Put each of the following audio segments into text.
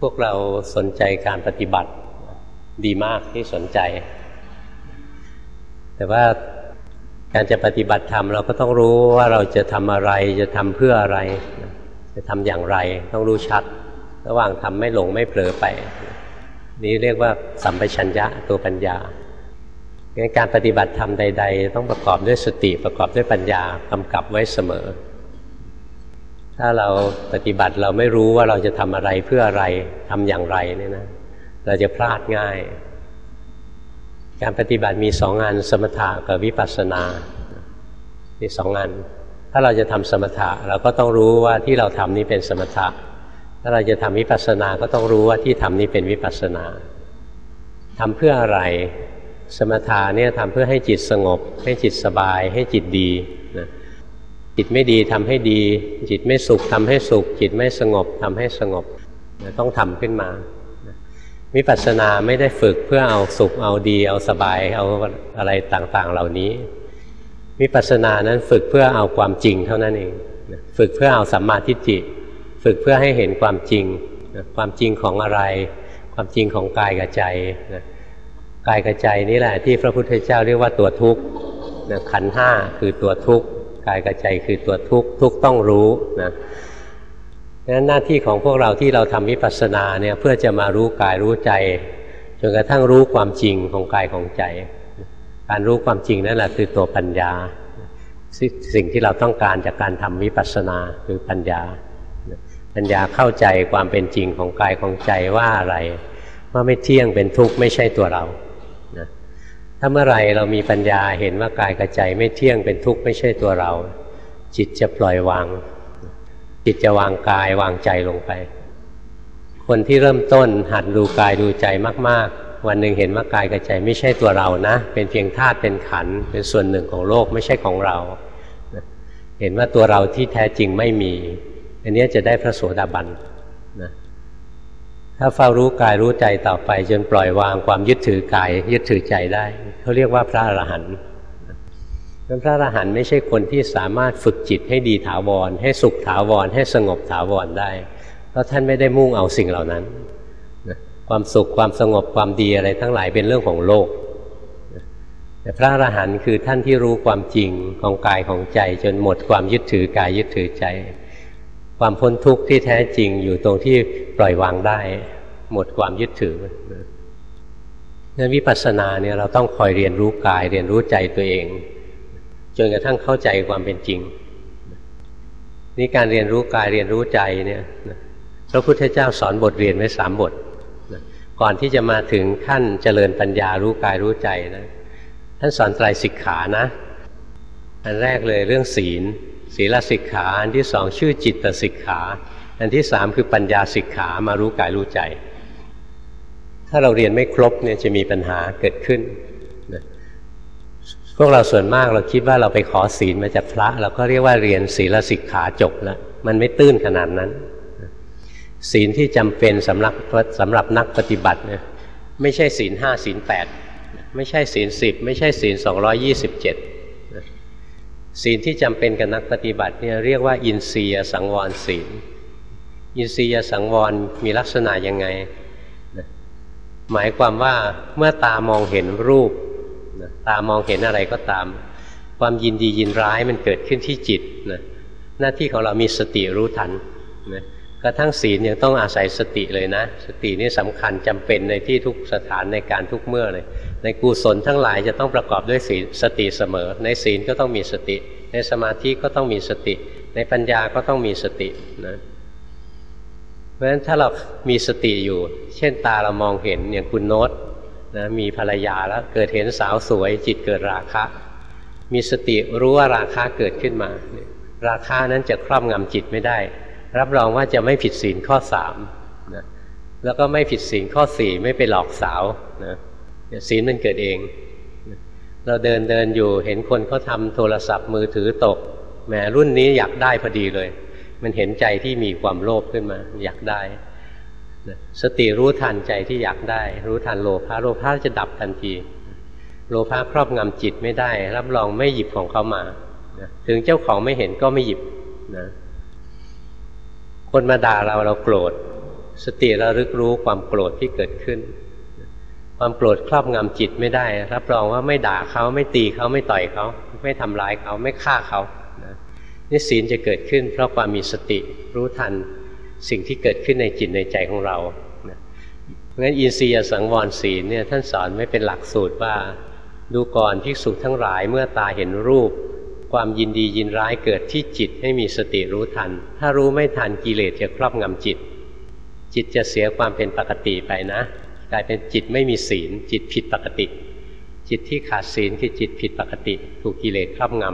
พวกเราสนใจการปฏิบัติดีมากที่สนใจ แต่ว่าการจะปฏิบัติธรรมเราก็ต้องรู้ว่าเราจะทำอะไรจะทำเพื่ออะไร จะทำอย่างไร ต้องรู้ชัด ระหว่างทำไม่หลงไม่เผลอไป นี้เรียกว่าสัมปชัญญะตัวปัญญาการปฏิบัติธรรมใด ๆ ต้องประกอบด้วยสติประกอบด้วยปัญญากำกับไว้เสมอ ถ้าเราปฏิบัติเราไม่รู้ว่าเราจะทำอะไรเพื่ออะไรทำอย่างไรเนี่ยนะ เราจะพลาดง่าย การปฏิบัติมีสองงานสมถะกับวิปัสสนามีสองงาน ถ้าเราจะทำสมถะเราก็ต้องรู้ว่าที่เราทำนี้เป็นสมถะ ถ้าเราจะทำวิปัสสนาก็ต้องรู้ว่าที่ทำนี้เป็นวิปัสสนาทำเพื่ออะไร สมถะเนี่ยทำเพื่อให้จิตสงบ ให้จิตสบาย ให้จิตดี จิตไม่ดีทำให้ดี จิตไม่สุขทำให้สุข จิตไม่สงบทำให้สงบต้องทำขึ้นมาวิปัสสนาไม่ได้ฝึกเพื่อเอาสุขเอาดีเอาสบายเอาอะไรต่างๆเหล่านี้วิปัสสนานั้นฝึกเพื่อเอาความจริงเท่านั้นเองฝึกเพื่อเอาสัมมาทิฏฐิฝึกเพื่อให้เห็นความจริงความจริงของอะไร ความจริงของกายกับใจกายกับใจนี่แหละที่พระพุทธเจ้าเรียกว่าตัวทุกข์ขันห้าคือตัวทุกข์ กายกับใจคือตัวทุกข์ทุกต้องรู้นะดังนั้นหน้าที่ของพวกเราที่เราทำวิปัสสนาเนี่ยเพื่อจะมารู้กายรู้ใจจนกระทั่งรู้ความจริงของกายของใจ การรู้ความจริงนั่นแหละคือตัวปัญญา สิ่งที่เราต้องการจากการทำวิปัสสนาคือปัญญา ปัญญาเข้าใจความเป็นจริงของกายของใจว่าอะไร ว่าไม่เที่ยงเป็นทุกข์ไม่ใช่ตัวเรา ถ้าเมื่อไรเรามีปัญญาเห็นว่ากายกับใจไม่เที่ยงเป็นทุกข์ไม่ใช่ตัวเรา จิตจะปล่อยวาง จิตจะวางกายวางใจลงไป คนที่เริ่มต้นหัดดูกายดูใจมาก ๆ วันหนึ่งเห็นว่ากายกับใจไม่ใช่ตัวเรานะ เป็นเพียงธาตุเป็นขันเป็นส่วนหนึ่งของโลกไม่ใช่ของเรา เห็นว่าตัวเราที่แท้จริงไม่มี อันนี้จะได้พระโสดาบันนะ ถ้าเฝ้ารู้กายรู้ใจต่อไป จนปล่อยวางความยึดถือกายยึดถือใจได้เขาเรียกว่าพระอรหันต์พระอรหันต์ไม่ใช่คนที่สามารถฝึกจิตให้ดีถาวร ให้สุขถาวร ให้สงบถาวรได้ เพราะท่านไม่ได้มุ่งเอาสิ่งเหล่านั้น ความสุขความสงบความดีอะไรทั้งหลายเป็นเรื่องของโลกแต่พระอรหันต์คือท่านที่รู้ความจริงของกายของใจ จนหมดความยึดถือกายยึดถือใจ ความพ้นทุกข์ที่แท้จริงอยู่ตรงที่ปล่อยวางได้ หมดความยึดถือนั้นวิปัสสนาเนี่ยเราต้องคอยเรียนรู้กาย เรียนรู้ใจตัวเองจนกระทั่งเข้าใจความเป็นจริงนี่การเรียนรู้กายเรียนรู้ใจเนี่ยพระพุทธเจ้าสอนบทเรียนไว้สามบทก่อนที่จะมาถึงขั้นเจริญปัญญารู้กายรู้ใจนะท่านสอนไตรสิกขานะ อันแรกเลยเรื่องศีล ศีลสิกขาอันที่สองชื่อจิตสิกขา อันที่สามคือปัญญาสิกขามารู้กายรู้ใจ ถ้าเราเรียนไม่ครบเนี่ยจะมีปัญหาเกิดขึ้นนะพวกเราส่วนมากเราคิดว่าเราไปขอศีลมาจากพระ เราก็เรียกว่าเรียนศีลสิกขาจบแล้วมันไม่ตื้นขนาดนั้น ศีลที่จำเป็นสำหรับสำหรับนักปฏิบัติเนี่ยไม่ใช่ศีลห้าศีลแปดไม่ใช่ศีลสิบไม่ใช่ศีลสองร้อยี่สิบเจ็ด ศีลที่จำเป็นกับนักปฏิบัติเนี่ยเรียกว่า อินทรียสังวรศีล อินทรียสังวรมีลักษณะยังไง หมายความว่าเมื่อตามองเห็นรูป ตามองเห็นอะไรก็ตาม ความยินดียินร้ายมันเกิดขึ้นที่จิตนะหน้าที่ของเรามีสติรู้ทันนะ กระทั่งศีลยังต้องอาศัยสติเลยนะ สตินี่สำคัญจำเป็นในที่ทุกสถานในการทุกเมื่อเลย ในกุศลทั้งหลายจะต้องประกอบด้วยศีลสติเสมอ ในศีลก็ต้องมีสติ ในสมาธิก็ต้องมีสติ ในปัญญาก็ต้องมีสตินะเพราะฉะนั้นถ้าเรามีสติอยู่ เช่นตาเรามองเห็นอย่างคุณโน้ตนะมีภรรยาแล้วเกิดเห็นสาวสวย จิตเกิดราคะ มีสติรู้ว่าราคะเกิดขึ้นมา ราคานั้นจะครอบงำจิตไม่ได้ รับรองว่าจะไม่ผิดศีลข้อสามนะแล้วก็ไม่ผิดศีลข้อสี่ไม่ไปหลอกสาวนะศีลมันเกิดเอง เราเดินเดินอยู่เห็นคนเขาทาโทรศัพท์มือถือตกแหมรุ่นนี้อยากได้พอดีเลย มันเห็นใจที่มีความโลภขึ้นมา อยากได้สติรู้ทันใจที่อยากได้ รู้ทันโลภะโลภะจะดับทันที โลภะครอบงำจิตไม่ได้ รับรองไม่หยิบของเขามา ถึงเจ้าของไม่เห็นก็ไม่หยิบนะ คนมาด่าเราเราโกรธ สติระลึกรู้ความโกรธที่เกิดขึ้น ความโกรธครอบงำจิตไม่ได้ รับรองว่าไม่ด่าเขาไม่ตีเขาไม่ต่อยเขา ไม่ทำร้ายเขาไม่ฆ่าเขานี่ศีลจะเกิดขึ้น เพราะความมีสติรู้ทันสิ่งที่เกิดขึ้นในจิตในใจของเราเพราะฉะนั้นอินทรียสังวรศีลเนี่ยท่านสอนไม่เป็นหลักสูตรว่า ดูก่อนภิกษุทั้งหลายเมื่อตาเห็นรูป ความยินดียินร้ายเกิดที่จิตให้มีสติรู้ทัน ถ้ารู้ไม่ทันกิเลสจะครอบงำจิต จิตจะเสียความเป็นปกติไปนะ กลายเป็นจิตไม่มีศีล จิตผิดปกติ จิตที่ขาดศีลคือจิตผิดปกติ ถูกกิเลสครอบง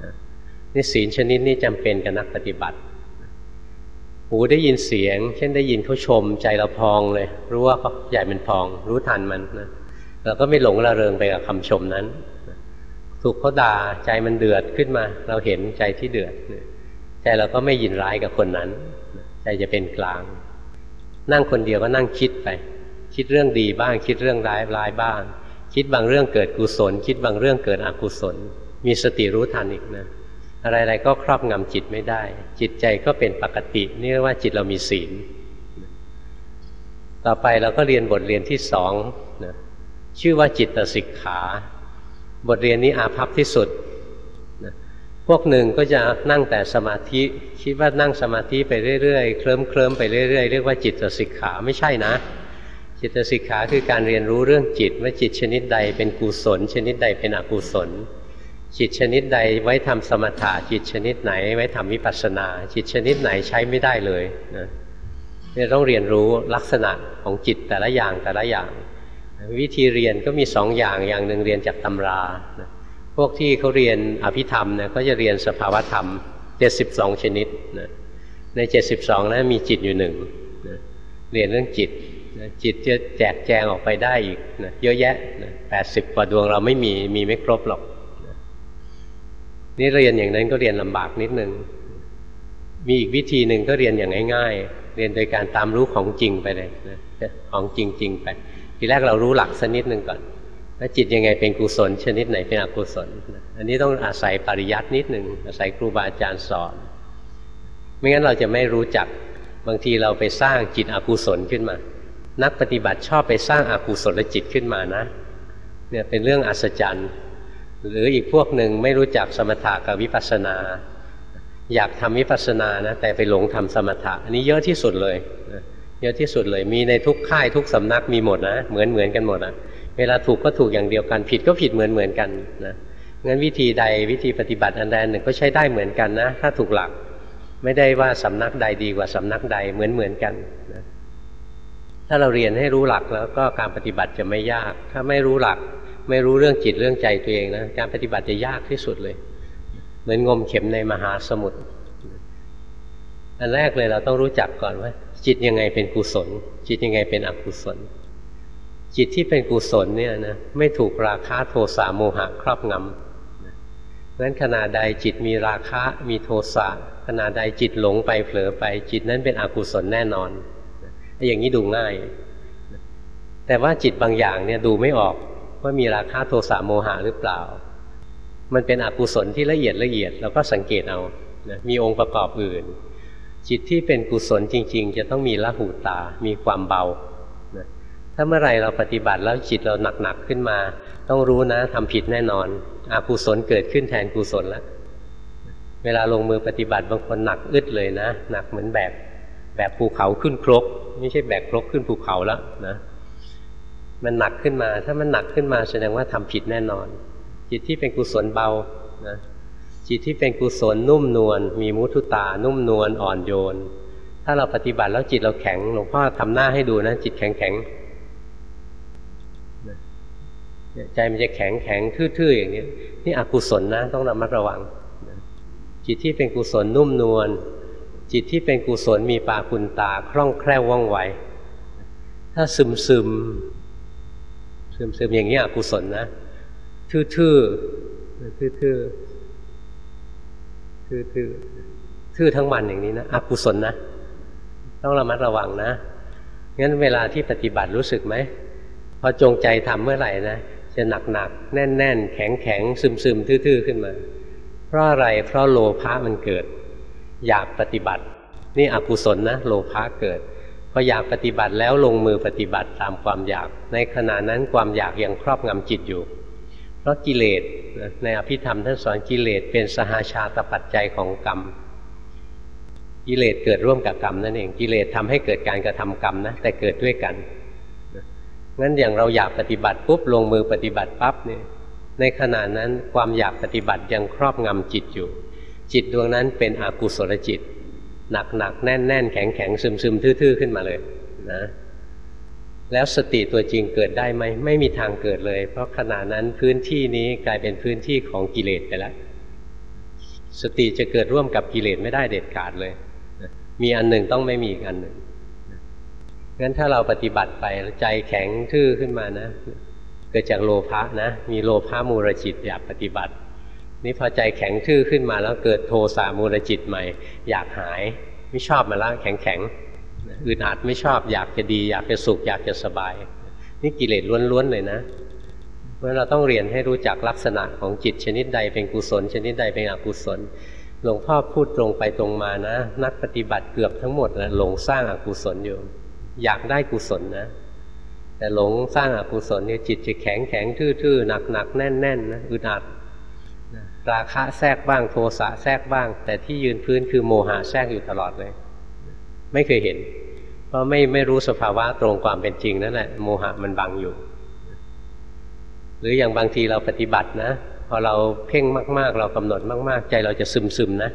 ำนี่ศีลชนิดนี้จำเป็นกับนักปฏิบัติ หูได้ยินเสียง เช่นได้ยินเขาชม ใจเราพองเลย รู้ว่าเขาใหญ่เป็นพอง รู้ทันมันนะเราก็ไม่หลงระเริงไปกับคำชมนั้น ถูกเขาด่าใจมันเดือดขึ้นมา เราเห็นใจที่เดือดใจเราก็ไม่ยินร้ายกับคนนั้น ใจจะเป็นกลาง นั่งคนเดียวก็นั่งคิดไป คิดเรื่องดีบ้าง คิดเรื่องร้ายร้ายบ้าง คิดบางเรื่องเกิดกุศล คิดบางเรื่องเกิดอกุศล มีสติรู้ทันอีกนะอะไรๆก็ครอบงำจิตไม่ได้ จิตใจก็เป็นปกตินี่เรียกว่าจิตเรามีศีล ต่อไปเราก็เรียนบทเรียนที่สองนะชื่อว่าจิตสิกขา บทเรียนนี้อาภัพที่สุดนะพวกหนึ่งก็จะนั่งแต่สมาธิ คิดว่านั่งสมาธิไปเรื่อยๆ เคลิ้มเคลิ้มไปเรื่อยๆ เรียกว่าจิตสิกขาไม่ใช่นะ จิตสิกขาคือการเรียนรู้เรื่องจิตว่าจิตชนิดใดเป็นกุศล ชนิดใดเป็นอกุศล จิตชนิดใดไว้ทำสมถะจิตชนิดไหน ไว้ทำวิปัสสนา จิตชนิดไหนใช้ไม่ได้เลยนะเนี่ยต้องเรียนรู้ลักษณะของจิตแต่ละอย่างแต่ละอย่าง วิธีเรียนก็มีสองอย่างอย่างหนึ่งเรียนจากตำราพวกที่เขาเรียนอภิธรรมเนี่ยก็จะเรียนสภาวธรรมเจ็ดสิบสองชนิดนะในเจ็ดสิบสองนั้นมีจิตอยู่หนึ่งนะเรียนเรื่องจิตนะจิตจะแจกแจงออกไปได้อีกนะเยอะแยะแปดสิบกว่าดวงเราไม่มีมีไม่ครบหรอกนี่เรียนอย่างนั้นก็เรียนลำบากนิดนึงมีอีกวิธีหนึ่งก็เรียนอย่างง่าย ๆ เรียนโดยการตามรู้ของจริงไปเลยนะของจริงๆไป ทีแรกเรารู้หลักสักนิดหนึ่งก่อนว่าจิตยังไงเป็นกุศล ชนิดไหนเป็นอกุศล อันนี้ต้องอาศัยปริยัตินิดหนึ่งอาศัยครูบาอาจารย์สอน ไม่งั้นเราจะไม่รู้จักบางทีเราไปสร้างจิตอกุศลขึ้นมา นักปฏิบัติชอบไปสร้างอากุศลจิตขึ้นมานะเนี่ยเป็นเรื่องอัศจรรย์หรืออีกพวกหนึ่งไม่รู้จักสมถะกับวิปัสสนา อยากทำวิปัสสนานะแต่ไปหลงทำสมถะ อันนี้เยอะที่สุดเลย เยอะที่สุดเลยมีในทุกค่ายทุกสำนักมีหมดนะเหมือนเหมือนกันหมดอะเวลาถูกก็ถูกอย่างเดียวกัน ผิดก็ผิดเหมือนเหมือนกันนะงั้นวิธีใดวิธีปฏิบัติอันใดหนึ่งก็ใช้ได้เหมือนกันนะ ถ้าถูกหลักไม่ได้ว่าสำนักใดดีกว่าสำนักใดเหมือนเหมือนกันนะถ้าเราเรียนให้รู้หลักแล้วก็การปฏิบัติจะไม่ยาก ถ้าไม่รู้หลัก ไม่รู้เรื่องจิตเรื่องใจตัวเองนะการปฏิบัติจะยากที่สุดเลย เหมือนงมเข็มในมหาสมุทรอันแรกเลยเราต้องรู้จักก่อนว่า จิตยังไงเป็นกุศล จิตยังไงเป็นอกุศล จิตที่เป็นกุศลเนี่ยนะไม่ถูกราคะโทสะโมหะครอบงำนั้นขณะใดจิตมีราคะมีโทสะขณะใดจิตหลงไปเผลอไป จิตนั้นเป็นอกุศลแน่นอนอย่างนี้ดูง่าย แต่ว่าจิตบางอย่างเนี่ยดูไม่ออกว่ามีราคะโทสะโมหะหรือเปล่า มันเป็นอกุศลที่ละเอียดละเอียดเราก็สังเกตเอานะมีองค์ประกอบอื่น จิตที่เป็นกุศลจริง ๆ จะต้องมีละหูตา มีความเบานะถ้าเมื่อไรเราปฏิบัติแล้วจิตเราหนักๆขึ้นมา ต้องรู้นะทำผิดแน่นอนอกุศลเกิดขึ้นแทนกุศลแล้ว เวลาลงมือปฏิบัติบางคนหนักอึดเลยนะ หนักเหมือนแบบแบบภูเขาขึ้นครก ไม่ใช่แบกครกขึ้นภูเขาแล้วนะ มันหนักขึ้นมา ถ้ามันหนักขึ้นมาแสดงว่าทำผิดแน่นอน จิตที่เป็นกุศลเบานะ จิตที่เป็นกุศลนุ่มนวลมีมุทุตานุ่มนวลอ่อนโยน ถ้าเราปฏิบัติแล้วจิตเราแข็งหลวงพ่อทำหน้าให้ดูนะ จิตแข็งแข็งใจมันจะแข็งแข็งทื่อๆอย่างนี้นี่อกุศลนะต้องระมัดระวัง จิตที่เป็นกุศลนุ่มนวลจิตที่เป็นกุศลมีปาคุณตาคล่องแคล่วว่องไวถ้าซึมซึมซึมซึมอย่างนี้อกุศลนะ ทื่อทื่อทื่อทื่อ ทื่อทื่อทื่อทั้งวันอย่างนี้นะอกุศลนะ ต้องระมัดระวังนะงั้นเวลาที่ปฏิบัติรู้สึกไหมพอจงใจทำเมื่อไหร่นะจะหนักหนักแน่นแน่นแข็งแข็งซึมซึมทื่อๆขึ้นมา เพราะอะไรเพราะโลภะมันเกิด อยากปฏิบัติ นี่อกุศลนะโลภะเกิดพพออยากปฏิบัติแล้วลงมือปฏิบัติตามความอยาก ในขณะนั้นความอยากยังครอบงำจิตอยู่ เพราะกิเลสในอภิธรรมท่านสอนกิเลสเป็นสหาชาตปัจจัยของกรรม กิเลสเกิดร่วมกับกรรมนั่นเองกิเลสทำให้เกิดการกระทำกรรมนะแต่เกิดด้วยกันงั้นอย่างเราอยากปฏิบัติปุ๊บลงมือปฏิบัติปั๊บเนี่ยในขณะนั้นความอยากปฏิบัติยังครอบงำจิตอยู่ จิตดวงนั้นเป็นอกุศลจิต หนักหนักแน่นแน่นแข็งแข็งซึมซึมทื่อๆขึ้นมาเลยนะ แล้วสติตัวจริงเกิดได้ไหมไม่มีทางเกิดเลย เพราะขณะนั้นพื้นที่นี้กลายเป็นพื้นที่ของกิเลสไปแล้วสติจะเกิดร่วมกับกิเลสไม่ได้เด็ดขาดเลย มีอันหนึ่งต้องไม่มีอีกอันหนึ่งงั้นถ้าเราปฏิบัติไปใจแข็งทื่อขึ้นมานะ เกิดจากโลภะนะ มีโลภะมูรจิตอยากปฏิบัติ นี่พอใจแข็งทื่อขึ้นมาแล้วเกิดโทสะมูรจิตใหม่ อยากหายไม่ชอบมาแล้วแข็งแข็ง อึดอัดไม่ชอบอยากจะดี อยากจะสุขอยากจะสบาย นี่กิเลสล้วนๆเลยนะ เพราะเราต้องเรียนให้รู้จักลักษณะของจิตชนิดใดเป็นกุศล ชนิดใดเป็นอกุศลหลวงพ่อพูดตรงไปตรงมานะ นักปฏิบัติเกือบทั้งหมดนะหลงสร้างอากุศลอยู่ อยากได้กุศลนะ แต่หลงสร้างอากุศลเนี่ยจิตจะแข็งแข็งทื่อๆหนักๆแน่นๆนะอึดอัดราคะแทรกบ้างโทสะแทรกบ้าง แต่ที่ยืนพื้นคือโมหะแทรกอยู่ตลอดเลย ไม่เคยเห็น เพราะไม่ไม่รู้สภาวะตรงความเป็นจริงนั่นแหละโมหะมันบังอยู่ หรืออย่างบางทีเราปฏิบัตินะพอเราเพ่งมากๆ เรากำหนดมากๆ ใจเราจะซึมๆนะ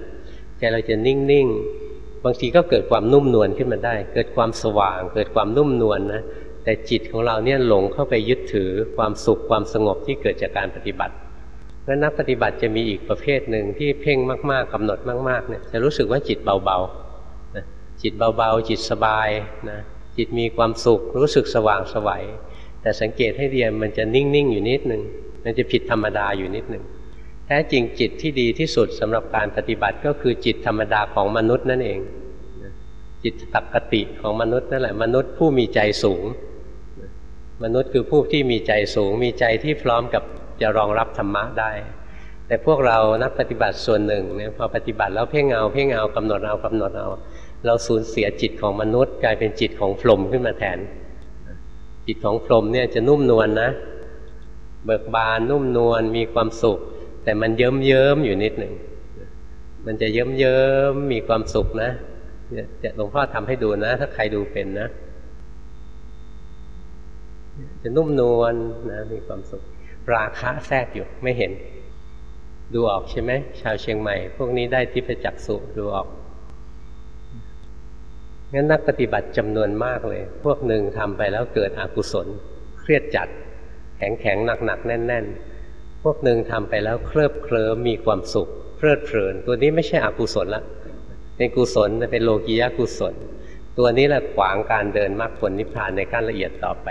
ใจเราจะนิ่งๆ บางทีก็เกิดความนุ่มนวลขึ้นมาได้ เกิดความสว่าง เกิดความนุ่มนวลนะแต่จิตของเราเนี่ยหลงเข้าไปยึดถือความสุขความสงบที่เกิดจากการปฏิบัติแล้วนักปฏิบัติจะมีอีกประเภทหนึ่งที่เพ่งมาก ๆกำหนดมากๆเนี่ยจะรู้สึกว่าจิตเบาๆ จิตเบาๆ จิตสบายนะจิตมีความสุขรู้สึกสว่างสวัยแต่สังเกตให้เรียนมันจะนิ่ง ๆ อยู่นิดหนึ่งมันจะผิดธรรมดาอยู่นิดหนึ่งแท้จริงจิตที่ดีที่สุดสำหรับการปฏิบัติก็คือจิตธรรมดาของมนุษย์นั่นเองจิตตักติของมนุษย์นั่นแหละมนุษย์ผู้มีใจสูง มนุษย์คือผู้ที่มีใจสูง มีใจที่พร้อมกับจะรองรับธรรมะได้ แต่พวกเรานักปฏิบัติส่วนหนึ่งเนี่ยพอปฏิบัติแล้วเพ่งเอาเพ่งเอากำหนดเอากำหนดเอา เราสูญเสียจิตของมนุษย์ กลายเป็นจิตของพรหมขึ้นมาแทน จิตของพรหมเนี่ยจะนุ่มนวลนนะ เบิกบานนุ่มนวลมีความสุข แต่มันเยิ้มเยิ้มอยู่นิดหนึ่งมันจะเยิ้มเยิ้มมีความสุขนะเนี่ยหลวงพ่อทำให้ดูนะ ถ้าใครดูเป็นนะ จะนุ่มนวลนะมีความสุข ราคะแทรกอยู่ไม่เห็น ดูออกใช่ไหมชาวเชียงใหม่ พวกนี้ได้ทิพจักสุดูออก งั้นนักปฏิบัติจำนวนมากเลย พวกหนึ่งทำไปแล้วเกิดอกุศล เครียดจัด แข็งแข็งหนักหนักแน่นแน่นพวกหนึ่งทำไปแล้วเคลิบเคลิ้มมีความสุข เพลิดเพลิน ตัวนี้ไม่ใช่อกุศลละเป็นกุศลเป็นโลกียะกุศล ตัวนี้แหละขวางการเดินมรรคผลนิพพานในขั้นละเอียดต่อไป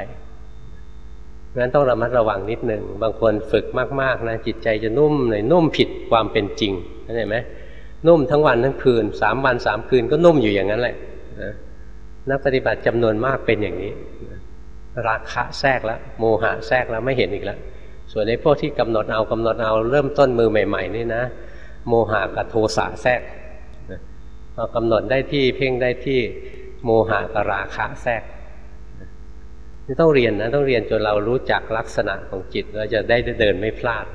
งั้นต้องระมัดระวังนิดหนึ่งบางคนฝึกมากๆนะจิตใจจะนุ่มเลยนุ่มผิดความเป็นจริงเข้าใจไหมนุ่มทั้งวันทั้งคืนสามวันสามคืนก็นุ่มอยู่อย่างนั้นแหละ นักปฏิบัติจำนวนมากเป็นอย่างนี้ราคะแทรกแล้วโมหะแทรกแล้วไม่เห็นอีกแล้วส่วนในพวกที่กำหนดเอากำหนดเอาเริ่มต้นมือใหม่ ๆ นี่นะ โมหะกับโทสะแทรกพอกำหนดได้ที่เพ่งได้ที่โมหะกับราคะแทรกนี่ต้องเรียนนะต้องเรียนจนเรารู้จักลักษณะของจิตเราจะได้เดินไม่พลาด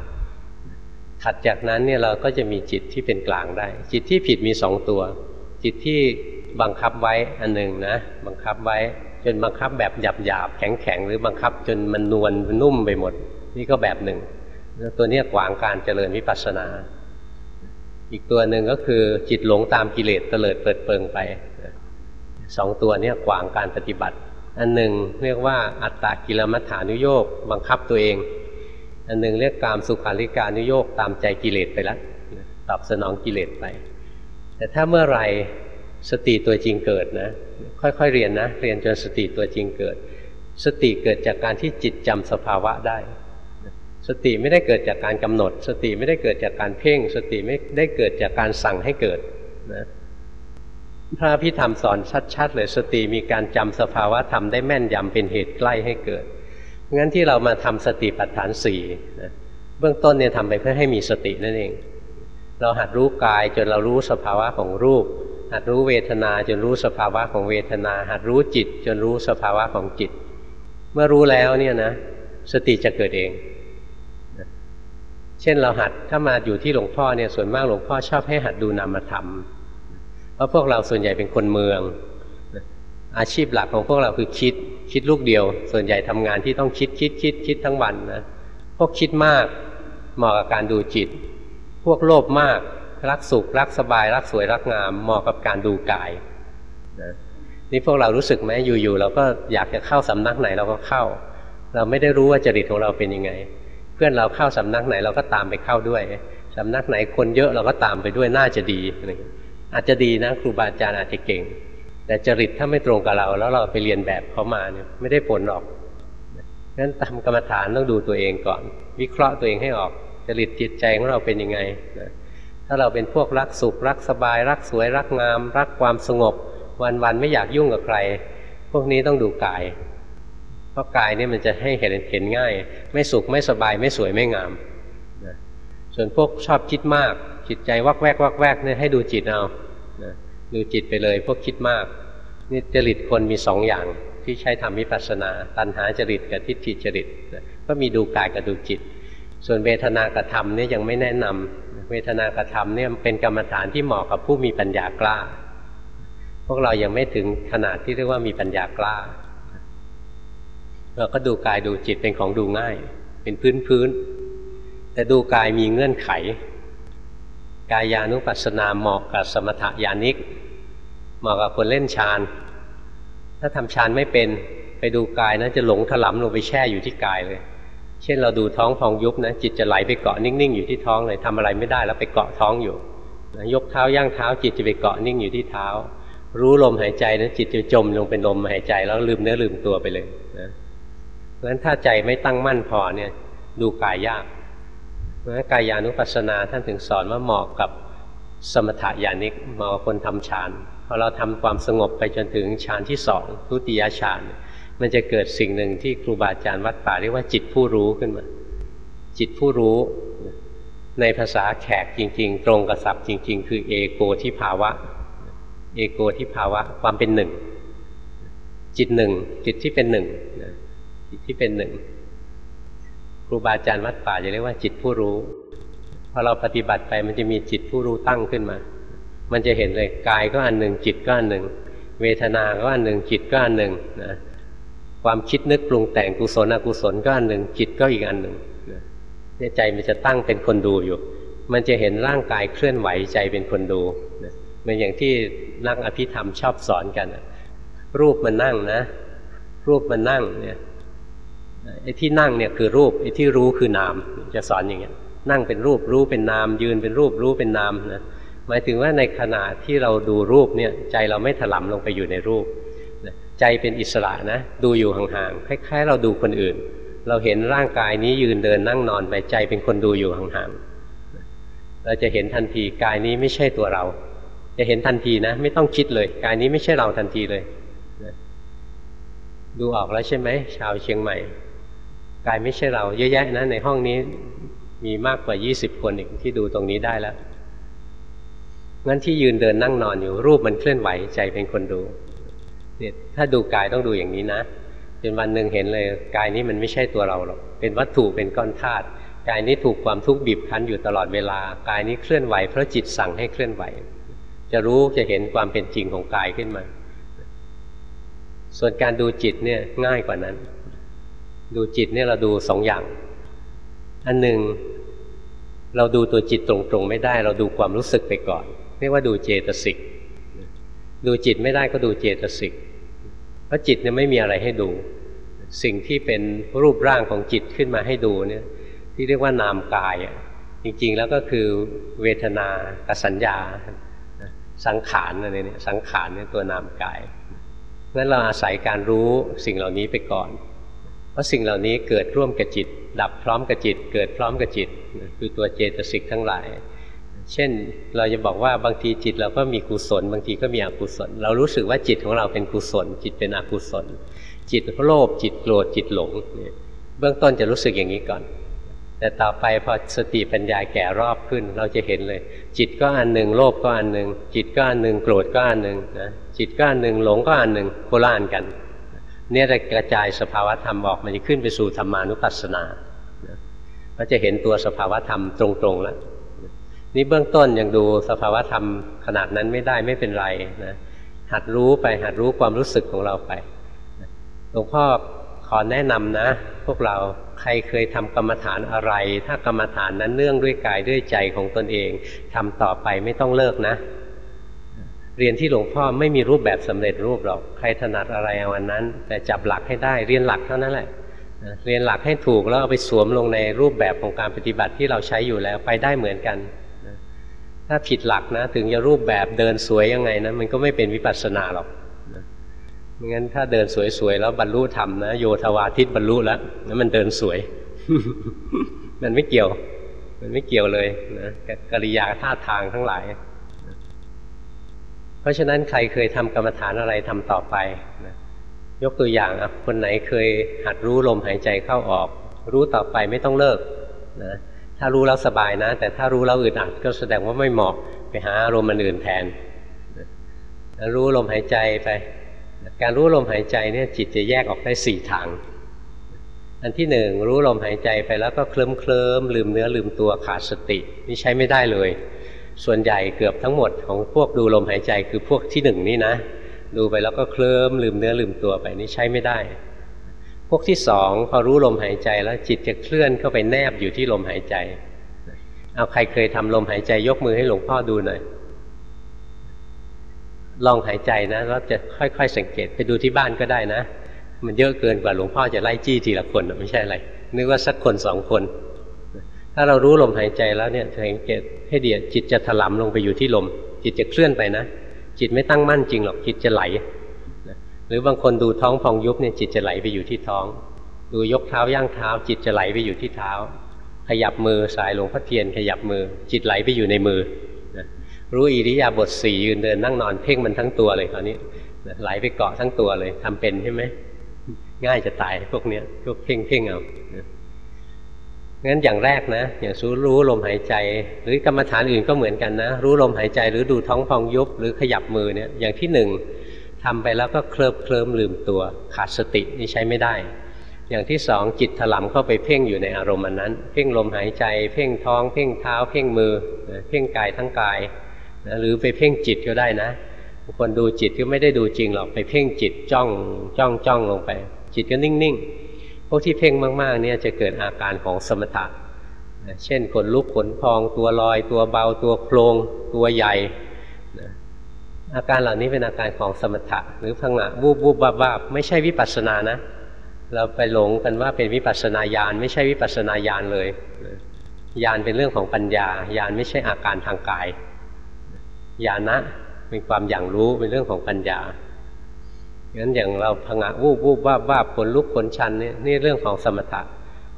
ถัดจากนั้นเนี่ยเราก็จะมีจิตที่เป็นกลางได้ จิตที่ผิดมีสองตัว จิตที่ บังคับไว้อันหนึ่งนะ บังคับไว้ จนบังคับแบบหยาบหยาบแข็งแข็งหรือบังคับจนมันนวลนุ่มไปหมด นี่ก็แบบหนึ่งตัวนี้ขวางการเจริญวิปัสสนา อีกตัวหนึ่งก็คือจิตหลงตามกิเลสเตลิดเปิดเปิงไปสองตัวนี้ขวางการปฏิบัติ อันหนึ่งเรียกว่าอัตตากิลมัฏฐานุโยกบังคับตัวเอง อันหนึ่งเรียกกามสุขาริการนุโยกตามใจกิเลสไปแล้วตอบสนองกิเลสไป แต่ถ้าเมื่อไหร่ สติตัวจริงเกิดนะ ค่อยๆเรียนนะ เรียนจนสติตัวจริงเกิด สติเกิดจากการที่จิตจำสภาวะได้ สติไม่ได้เกิดจากการกำหนด สติไม่ได้เกิดจากการเพ่ง สติไม่ได้เกิดจากการสั่งให้เกิดนะพระพิธรรมสอนชัดๆเลยสติมีการจำสภาวะธรรมได้แม่นยำเป็นเหตุใกล้ให้เกิดงั้นที่เรามาทำสติปัฏฐานสี่นะเบื้องต้นเนี่ยทำไปเพื่อให้มีสตินั่นเอง เราหัดรู้กายจนเรารู้สภาวะของรูป หัดรู้เวทนาจนรู้สภาวะของเวทนา หัดรู้จิตจนรู้สภาวะของจิต เมื่อรู้แล้วเนี่ยนะ สติจะเกิดเอง เช่นเราหัดถ้ามาอยู่ที่หลวงพ่อเนี่ยส่วนมากหลวงพ่อชอบให้หัดดูนามธรรม เพราะพวกเราส่วนใหญ่เป็นคนเมือง อาชีพหลักของพวกเราคือคิดคิดลูกเดียว ส่วนใหญ่ทำงานที่ต้องคิดคิดคิดคิดทั้งวันนะพวกคิดมากเหมาะกับการดูจิต พวกโลภมาก รักสุขรักสบาย รักสวยรักงามเหมาะกับการดูกายนะนี่พวกเรารู้สึกไหมอยู่ๆเราก็อยากจะเข้าสำนักไหนเราก็เข้า เราไม่ได้รู้ว่าจริตของเราเป็นยังไง เพื่อนเราเข้าสำนักไหนเราก็ตามไปเข้าด้วยสำนักไหนคนเยอะเราก็ตามไปด้วยน่าจะดีอะไรอาจจะดีนะครูบาอาจารย์อาจจะเก่ง แต่จริตถ้าไม่ตรงกับเรา แล้วเราไปเรียนแบบเขามาเนี่ยไม่ได้ผลหรอกงั้นทำกรรมฐานต้องดูตัวเองก่อน วิเคราะห์ตัวเองให้ออกจริตจิตใจของเราเป็นยังไงนะ ถ้าเราเป็นพวกรักสุขรักสบาย รักสวยรักงาม รักความสงบ วันๆไม่อยากยุ่งกับใคร พวกนี้ต้องดูกาย เพราะกายนี่มันจะให้เห็นเห็นง่าย ไม่สุขไม่สบายไม่สวยไม่งามนะส่วนพวกชอบคิดมาก จิตใจวักแวกวักแวกเนี่ยให้ดูจิตเอานะดูจิตไปเลย พวกคิดมากนี่จริตคนมีสองอย่างที่ใช้ทำวิปัสสนา ตัณหาจริตกับทิฏฐิจริตนะก็มีดูกายกับดูจิต ส่วนเวทนากระทำเนี่ยยังไม่แนะนำเวทนากระทำเนี่ยเป็นกรรมฐานที่เหมาะกับผู้มีปัญญากล้า พวกเรายังไม่ถึงขนาดที่เรียกว่ามีปัญญากล้า เราก็ดูกายดูจิตเป็นของดูง่าย เป็นพื้นพื้นแต่ดูกายมีเงื่อนไข กายานุปัสสนาเหมาะกับสมถยานิก เหมาะกับคนเล่นฌานถ้าทำฌานไม่เป็นไปดูกายนะจะหลงถลำลงไปแช่อยู่ที่กายเลย เช่นเราดูท้องพองยุบนะจิตจะไหลไปเกาะนิ่งๆอยู่ที่ท้องเลยทำอะไรไม่ได้แล้วไปเกาะท้องอยู่ยกเท้าย่างเท้า จิตจะไปเกาะนิ่งอยู่ที่เท้า รู้ลมหายใจนะจิตจะจมลงเป็นลมหายใจแล้วลืมเนื้อลืมตัวไปเลยนะเพราะฉะนั้นถ้าใจไม่ตั้งมั่นพอเนี่ยดูกายยากเพราะฉะนั้นกายานุปัสสนาท่านถึงสอนว่าเหมาะกับสมถะญาณิกเหมาะกับคนทำฌานพอเราทำความสงบไปจนถึงฌานที่สองทุติยฌาน มันจะเกิดสิ่งหนึ่งที่ครูบาอาจารย์วัดป่าเรียกว่าจิตผู้รู้ขึ้นมา จิตผู้รู้ ในภาษาแขกจริง ๆ ตรงกับศัพท์จริง ๆ คือเอโกที่ภาวะ เอโกที่ภาวะ ความเป็นหนึ่ง จิตหนึ่ง จิตที่เป็นหนึ่งจิตที่เป็นหนึ่งครูบาอาจารย์วัดป่าจะเรียกว่าจิตผู้รู้ พอเราปฏิบัติไปมันจะมีจิตผู้รู้ตั้งขึ้นมา มันจะเห็นเลยกายก็อันหนึ่งจิตก็อันหนึ่ง เวทนาก็อันหนึ่งจิตก็อันหนึ่งนะ ความคิดนึกปรุงแต่งกุศลอกุศลก็อันหนึ่งจิตก็อีกอันหนึ่งเนี่ยใจมันจะตั้งเป็นคนดูอยู่ มันจะเห็นร่างกายเคลื่อนไหวใจเป็นคนดูเหมือนอย่างที่นักอภิธรรมชอบสอนกันรูปมันนั่งนะ รูปมันนั่งเนี่ยไอ้ที่นั่งเนี่ยคือรูปไอ้ที่รู้คือนามจะสอนอย่างเงี้ยนั่งเป็นรูปรู้เป็นนาม ยืนเป็นรูปรู้เป็นนามนะหมายถึงว่าในขณะที่เราดูรูปเนี่ยใจเราไม่ถลำลงไปอยู่ในรูป ใจเป็นอิสระนะ ดูอยู่ห่างๆคล้ายๆ เราดูคนอื่น เราเห็นร่างกายนี้ยืนเดินนั่งนอนไปใจเป็นคนดูอยู่ห่างๆเราจะเห็นทันทีกายนี้ไม่ใช่ตัวเรา จะเห็นทันทีนะ ไม่ต้องคิดเลย กายนี้ไม่ใช่เราทันทีเลย ดูออกแล้วใช่ไหมชาวเชียงใหม่ กายไม่ใช่เรา เยอะแยะนะในห้องนี้มีมากกว่ายี่สิบคนอีกที่ดูตรงนี้ได้แล้วงั้นที่ยืนเดินนั่งนอนอยู่รูปมันเคลื่อนไหวใจเป็นคนดู เนี่ยถ้าดูกายต้องดูอย่างนี้นะจนวันหนึ่งเห็นเลยกายนี้มันไม่ใช่ตัวเราหรอกเป็นวัตถุเป็นก้อนธาตุกายนี้ถูกความทุกข์บีบคั้นอยู่ตลอดเวลากายนี้เคลื่อนไหวเพราะจิตสั่งให้เคลื่อนไหว จะรู้จะเห็นความเป็นจริงของกายขึ้นมา ส่วนการดูจิตเนี่ยง่ายกว่านั้น ดูจิตเนี่ยเราดูสองอย่าง อันหนึ่งเราดูตัวจิตตรงๆ ไม่ได้ เราดูความรู้สึกไปก่อนเรียกว่าดูเจตสิกดูจิตไม่ได้ก็ดูเจตสิก เพราะจิตเนี่ยไม่มีอะไรให้ดู สิ่งที่เป็นรูปร่างของจิตขึ้นมาให้ดูเนี่ย ที่เรียกว่านามกายจริงๆแล้วก็คือเวทนากสัญญา สังขารอะไรเนี่ยสังขารเนี่ยตัวนามกายงั้นเราอาศัยการรู้สิ่งเหล่านี้ไปก่อน เพราะสิ่งเหล่านี้เกิดร่วมกับจิต ดับพร้อมกับจิต เกิดพร้อมกับจิต คือตัวเจตสิกทั้งหลาย เช่นเราจะบอกว่าบางทีจิตเราก็มีกุศล บางทีก็มีอกุศล เรารู้สึกว่าจิตของเราเป็นกุศล จิตเป็นอกุศล จิตโลภจิตโกรธจิตหลงเบื้องต้นจะรู้สึกอย่างนี้ก่อน แต่ต่อไปพอสติปัญญาแก่รอบขึ้น เราจะเห็นเลย จิตก็อันหนึ่งโลภก็อันหนึ่งจิตก็อันหนึ่งโกรธก็อันหนึ่งนะจิตก็อันหนึ่งหลงก็อันหนึ่งโคละอันกัน เนี่ยจะกระจายสภาวธรรมออกมันจะขึ้นไปสู่ธรรมานุปัสสนาก็จะเห็นตัวสภาวธรรมตรงๆแล้ว นี่เบื้องต้นยังดูสภาวธรรมขนาดนั้นไม่ได้ไม่เป็นไรนะหัดรู้ไปหัดรู้ความรู้สึกของเราไปหลวงพ่อขอแนะนำนะ พวกเราใครเคยทำกรรมฐานอะไร ถ้ากรรมฐานนั้นเนื่องด้วยกายด้วยใจของตนเองทำต่อไปไม่ต้องเลิกนะ เรียนที่หลวงพ่อไม่มีรูปแบบสำเร็จรูปหรอกใครถนัดอะไรเอาวันนั้น แต่จับหลักให้ได้เรียนหลักเท่านั้นแหละเรียนหลักให้ถูกแล้วเอาไปสวมลงในรูปแบบของการปฏิบัติที่เราใช้อยู่แล้วไปได้เหมือนกัน ถ้าผิดหลักนะ ถึงจะรูปแบบเดินสวยยังไงนะมันก็ไม่เป็นวิปัสสนาหรอกไม่งั้นถ้าเดินสวยๆแล้วบรรลุธรรมนะโยธวาทิตบรรลุแล้วนั้นมันเดินสวย มันไม่เกี่ยว มันไม่เกี่ยวเลยนะกริยาท่าทางทั้งหลาย เพราะฉะนั้นใครเคยทำกรรมฐานอะไรทำต่อไปนะยกตัวอย่างอะคนไหนเคยหัดรู้ลมหายใจเข้าออก รู้ต่อไปไม่ต้องเลิกนะ ถ้ารู้แล้วสบายนะ แต่ถ้ารู้แล้วอึดอัดก็แสดงว่าไม่เหมาะไปหาอารมณ์มันอื่นแทนรู้ลมหายใจไป การรู้ลมหายใจเนี่ยจิตจะแยกออกได้สี่ทาง อันที่หนึ่งรู้ลมหายใจไปแล้วก็เคลิ้มเคลิ้มลืมเนื้อลืมตัวขาดสตินี่ใช้ไม่ได้เลย ส่วนใหญ่เกือบทั้งหมดของพวกดูลมหายใจคือพวกที่หนึ่งนี่นะ ดูไปแล้วก็เคลิ้มลืมเนื้อลืมตัวไปนี่ใช้ไม่ได้ พวกที่สองพอรู้ลมหายใจแล้วจิตจะเคลื่อนเข้าไปแนบอยู่ที่ลมหายใจ เอาใครเคยทำลมหายใจยกมือให้หลวงพ่อดูหน่อย ลองหายใจนะแล้วจะค่อยๆสังเกตไปดูที่บ้านก็ได้นะ มันเยอะเกินกว่าหลวงพ่อจะไล่จี้ทีละคนไม่ใช่อะไร นึกว่าสักคนสองคน ถ้าเรารู้ลมหายใจแล้วเนี่ยสังเกตให้เดียจิตจะถลำลงไปอยู่ที่ลม จิตจะเคลื่อนไปนะ จิตไม่ตั้งมั่นจริงหรอกจิตจะไหล หรือบางคนดูท้องพองยุบเนี่ยจิตจะไหลไปอยู่ที่ท้อง ดูยกเท้าย่างเท้า จิตจะไหลไปอยู่ที่เท้า ขยับมือสายหลวงพ่อเทียน ขยับมือ จิตไหลไปอยู่ในมือรู้อิริยาบถสี่ยืนเดินนั่งนอนเพ่งมันทั้งตัวเลยคราวนี้ไหลไปเกาะทั้งตัวเลยทำเป็นใช่ไหมง่ายจะตายพวกเนี้ยพวกเพ่งเพ่งเอางั้นอย่างแรกนะอย่างสู้รู้ลมหายใจ หรือกรรมฐานอื่นก็เหมือนกันนะ รู้ลมหายใจหรือดูท้องพองยุบหรือขยับมือเนี่ยอย่างที่หนึ่ง ทำไปแล้วก็เคลิบเคลิ้มลืมตัวขาดสตินี่ใช้ไม่ได้ อย่างที่สองจิตถลำเข้าไปเพ่งอยู่ในอารมณ์นั้น เพ่งลมหายใจ เพ่งท้อง เพ่งเท้า เพ่งมือ เพ่งกายทั้งกายหรือไปเพ่งจิตก็ได้นะบางคนดูจิตก็ไม่ได้ดูจริงหรอกไปเพ่งจิตจ้องจ้องจ้องลงไป จิตก็นิ่งๆพวกที่เพ่งมากๆเนี่ยจะเกิดอาการของสมถะเช่นขนลุกขนพองตัวลอยตัวเบาตัวโครงตัวใหญ่ อาการเหล่านี้เป็นอาการของสมถะหรือพังะวูบวูบบ้าบ้าไม่ใช่วิปัสสนานะ เราไปหลงกันว่าเป็นวิปัสสนาญาณไม่ใช่วิปัสสนาญาณเลยญาณเป็นเรื่องของปัญญาญาณไม่ใช่อาการทางกายญาณนะเป็นความอย่างรู้เป็นเรื่องของปัญญางั้นอย่างเราพังะวูบวูบว่าว่าผลลุกผลชันนี่นี่เรื่องของสมถะ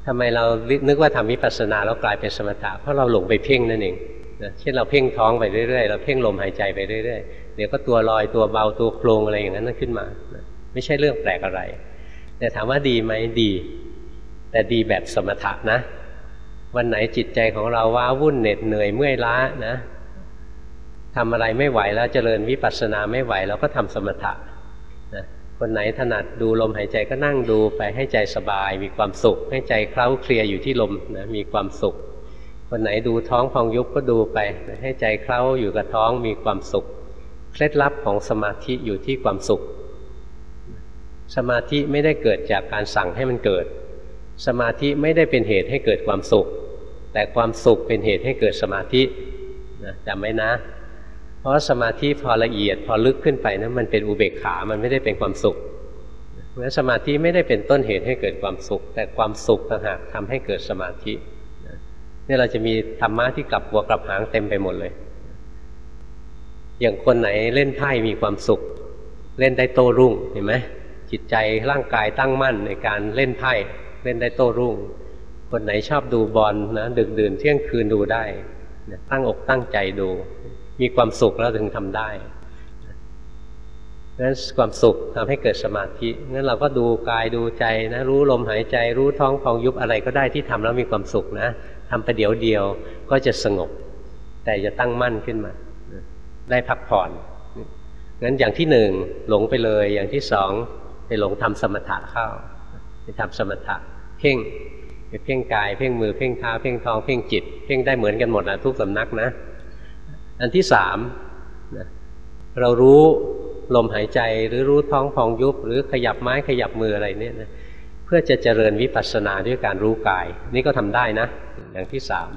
ทำไมเรานึกว่าทำวิปัสสนาแล้วกลายเป็นสมถะเพราะเราหลงไปเพ่งนั่นเอง นะเช่นเราเพ่งท้องไปเรื่อยๆ เราเพ่งลมหายใจไปเรื่อยๆ เดี๋ยวก็ตัวลอยตัวเบาตัวโครงอะไรอย่างนั้นขึ้นมา ไม่ใช่เรื่องแปลกอะไร แต่ถามว่าดีไหมดี แต่ดีแบบสมถะนะ วันไหนจิตใจของเราว้าวุ่นเหน็ดเหนื่อยเมื่อยล้านะทำอะไรไม่ไหวแล้วเจริญวิปัสสนาไม่ไหวเราก็ทำสมถะนะคนไหนถนัดดูลมหายใจก็นั่งดูไปให้ใจสบาย มีความสุข ให้ใจเคล้าเคลียอยู่ที่ลมนะมีความสุข คนไหนดูท้องพองยุบก็ดูไป ให้ใจเคล้าอยู่กับท้องมีความสุข เคล็ดลับของสมาธิอยู่ที่ความสุข สมาธิไม่ได้เกิดจากการสั่งให้มันเกิด สมาธิไม่ได้เป็นเหตุให้เกิดความสุข แต่ความสุขเป็นเหตุให้เกิดสมาธิจำไว้นะ เพราะสมาธิพอละเอียดพอลึกขึ้นไปนะั้นมันเป็นอุเบกขา มันไม่ได้เป็นความสุขเพราะสมาธิไม่ได้เป็นต้นเหตุให้เกิดความสุข แต่ความสุขต่างหากทำให้เกิดสมาธิ นี่เราจะมีธรรมะที่กลับหัวกลับหางเต็มไปหมดเลย อย่างคนไหนเล่นไพ่มีความสุข เล่นได้โต้รุ่งเห็นไหมจิตใจร่างกายตั้งมั่นในการเล่นไพ่เล่นได้โต้รุ่ง คนไหนชอบดูบอลนะดึกดื่นเที่ยงคืนดูได้ตั้งอกตั้งใจดู มีความสุขแล้วถึงทำได้นั้นความสุขทำให้เกิดสมาธิงั้นเราก็ดูกายดูใจนะรู้ลมหายใจรู้ท้องพองยุบอะไรก็ได้ที่ทำแล้วมีความสุขนะ ทำไปเดี๋ยวเดียวก็จะสงบ แต่จะตั้งมั่นขึ้นมา ได้พักผ่อนงั้นอย่างที่หนึ่งหลงไปเลย อย่างที่สองไปหลงทำสมถะเข้าไปทำสมถะเพ่งไปเพ่งกายเพ่งมือเพ่งเท้าเพ่งท้องเพ่งจิต เพ่งได้เหมือนกันหมดนะทุกสำนักนะ อันที่สามนะเรารู้ลมหายใจหรือรู้ท้องพองยุบหรือขยับไม้ขยับมืออะไรเนี่ยนะ พื่อจะเจริญวิปัสสนาด้วยการรู้กาย นี่ก็ทำได้นะ อย่างที่สาม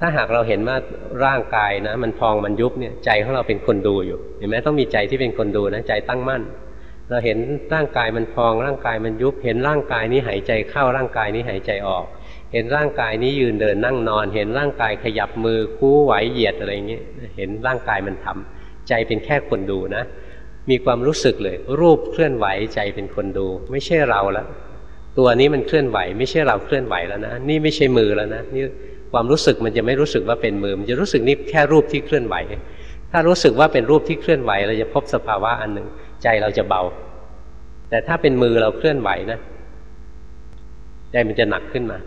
ถ้าหากเราเห็นว่าร่างกายนะ มันพองมันยุบเนี่ยใจของเราเป็นคนดูอยู่ เห็นไหมต้องมีใจที่เป็นคนดูนะใจตั้งมั่น เราเห็นร่างกายมันพองร่างกายมันยุบ เห็นร่างกายนี้หายใจเข้าร่างกายนี้หายใจออก เห็นร่างกายนี้ยืนเดินนั่งนอน เห็นร่างกายขยับมือคู่ไหวเหยียดอะไรอย่างเงี้ยเห็นร่างกายมันทำใจเป็นแค่คนดูนะ มีความรู้สึกเลย รูปเคลื่อนไหวใจเป็นคนดู ไม่ใช่เราแล้วตัวนี้มันเคลื่อนไหว ไม่ใช่เราเคลื่อนไหวแล้วนะนี่ไม่ใช่มือแล้วนะนี่ความรู้สึกมันจะไม่รู้สึกว่าเป็นมือ มันจะรู้สึกนี่แค่รูปที่เคลื่อนไหว ถ้ารู้สึกว่าเป็นรูปที่เคลื่อนไหว เราจะพบสภาวะอันหนึ่งใจเราจะเบา แต่ถ้าเป็นมือเราเคลื่อนไหวนะใจมันจะหนักขึ้นมา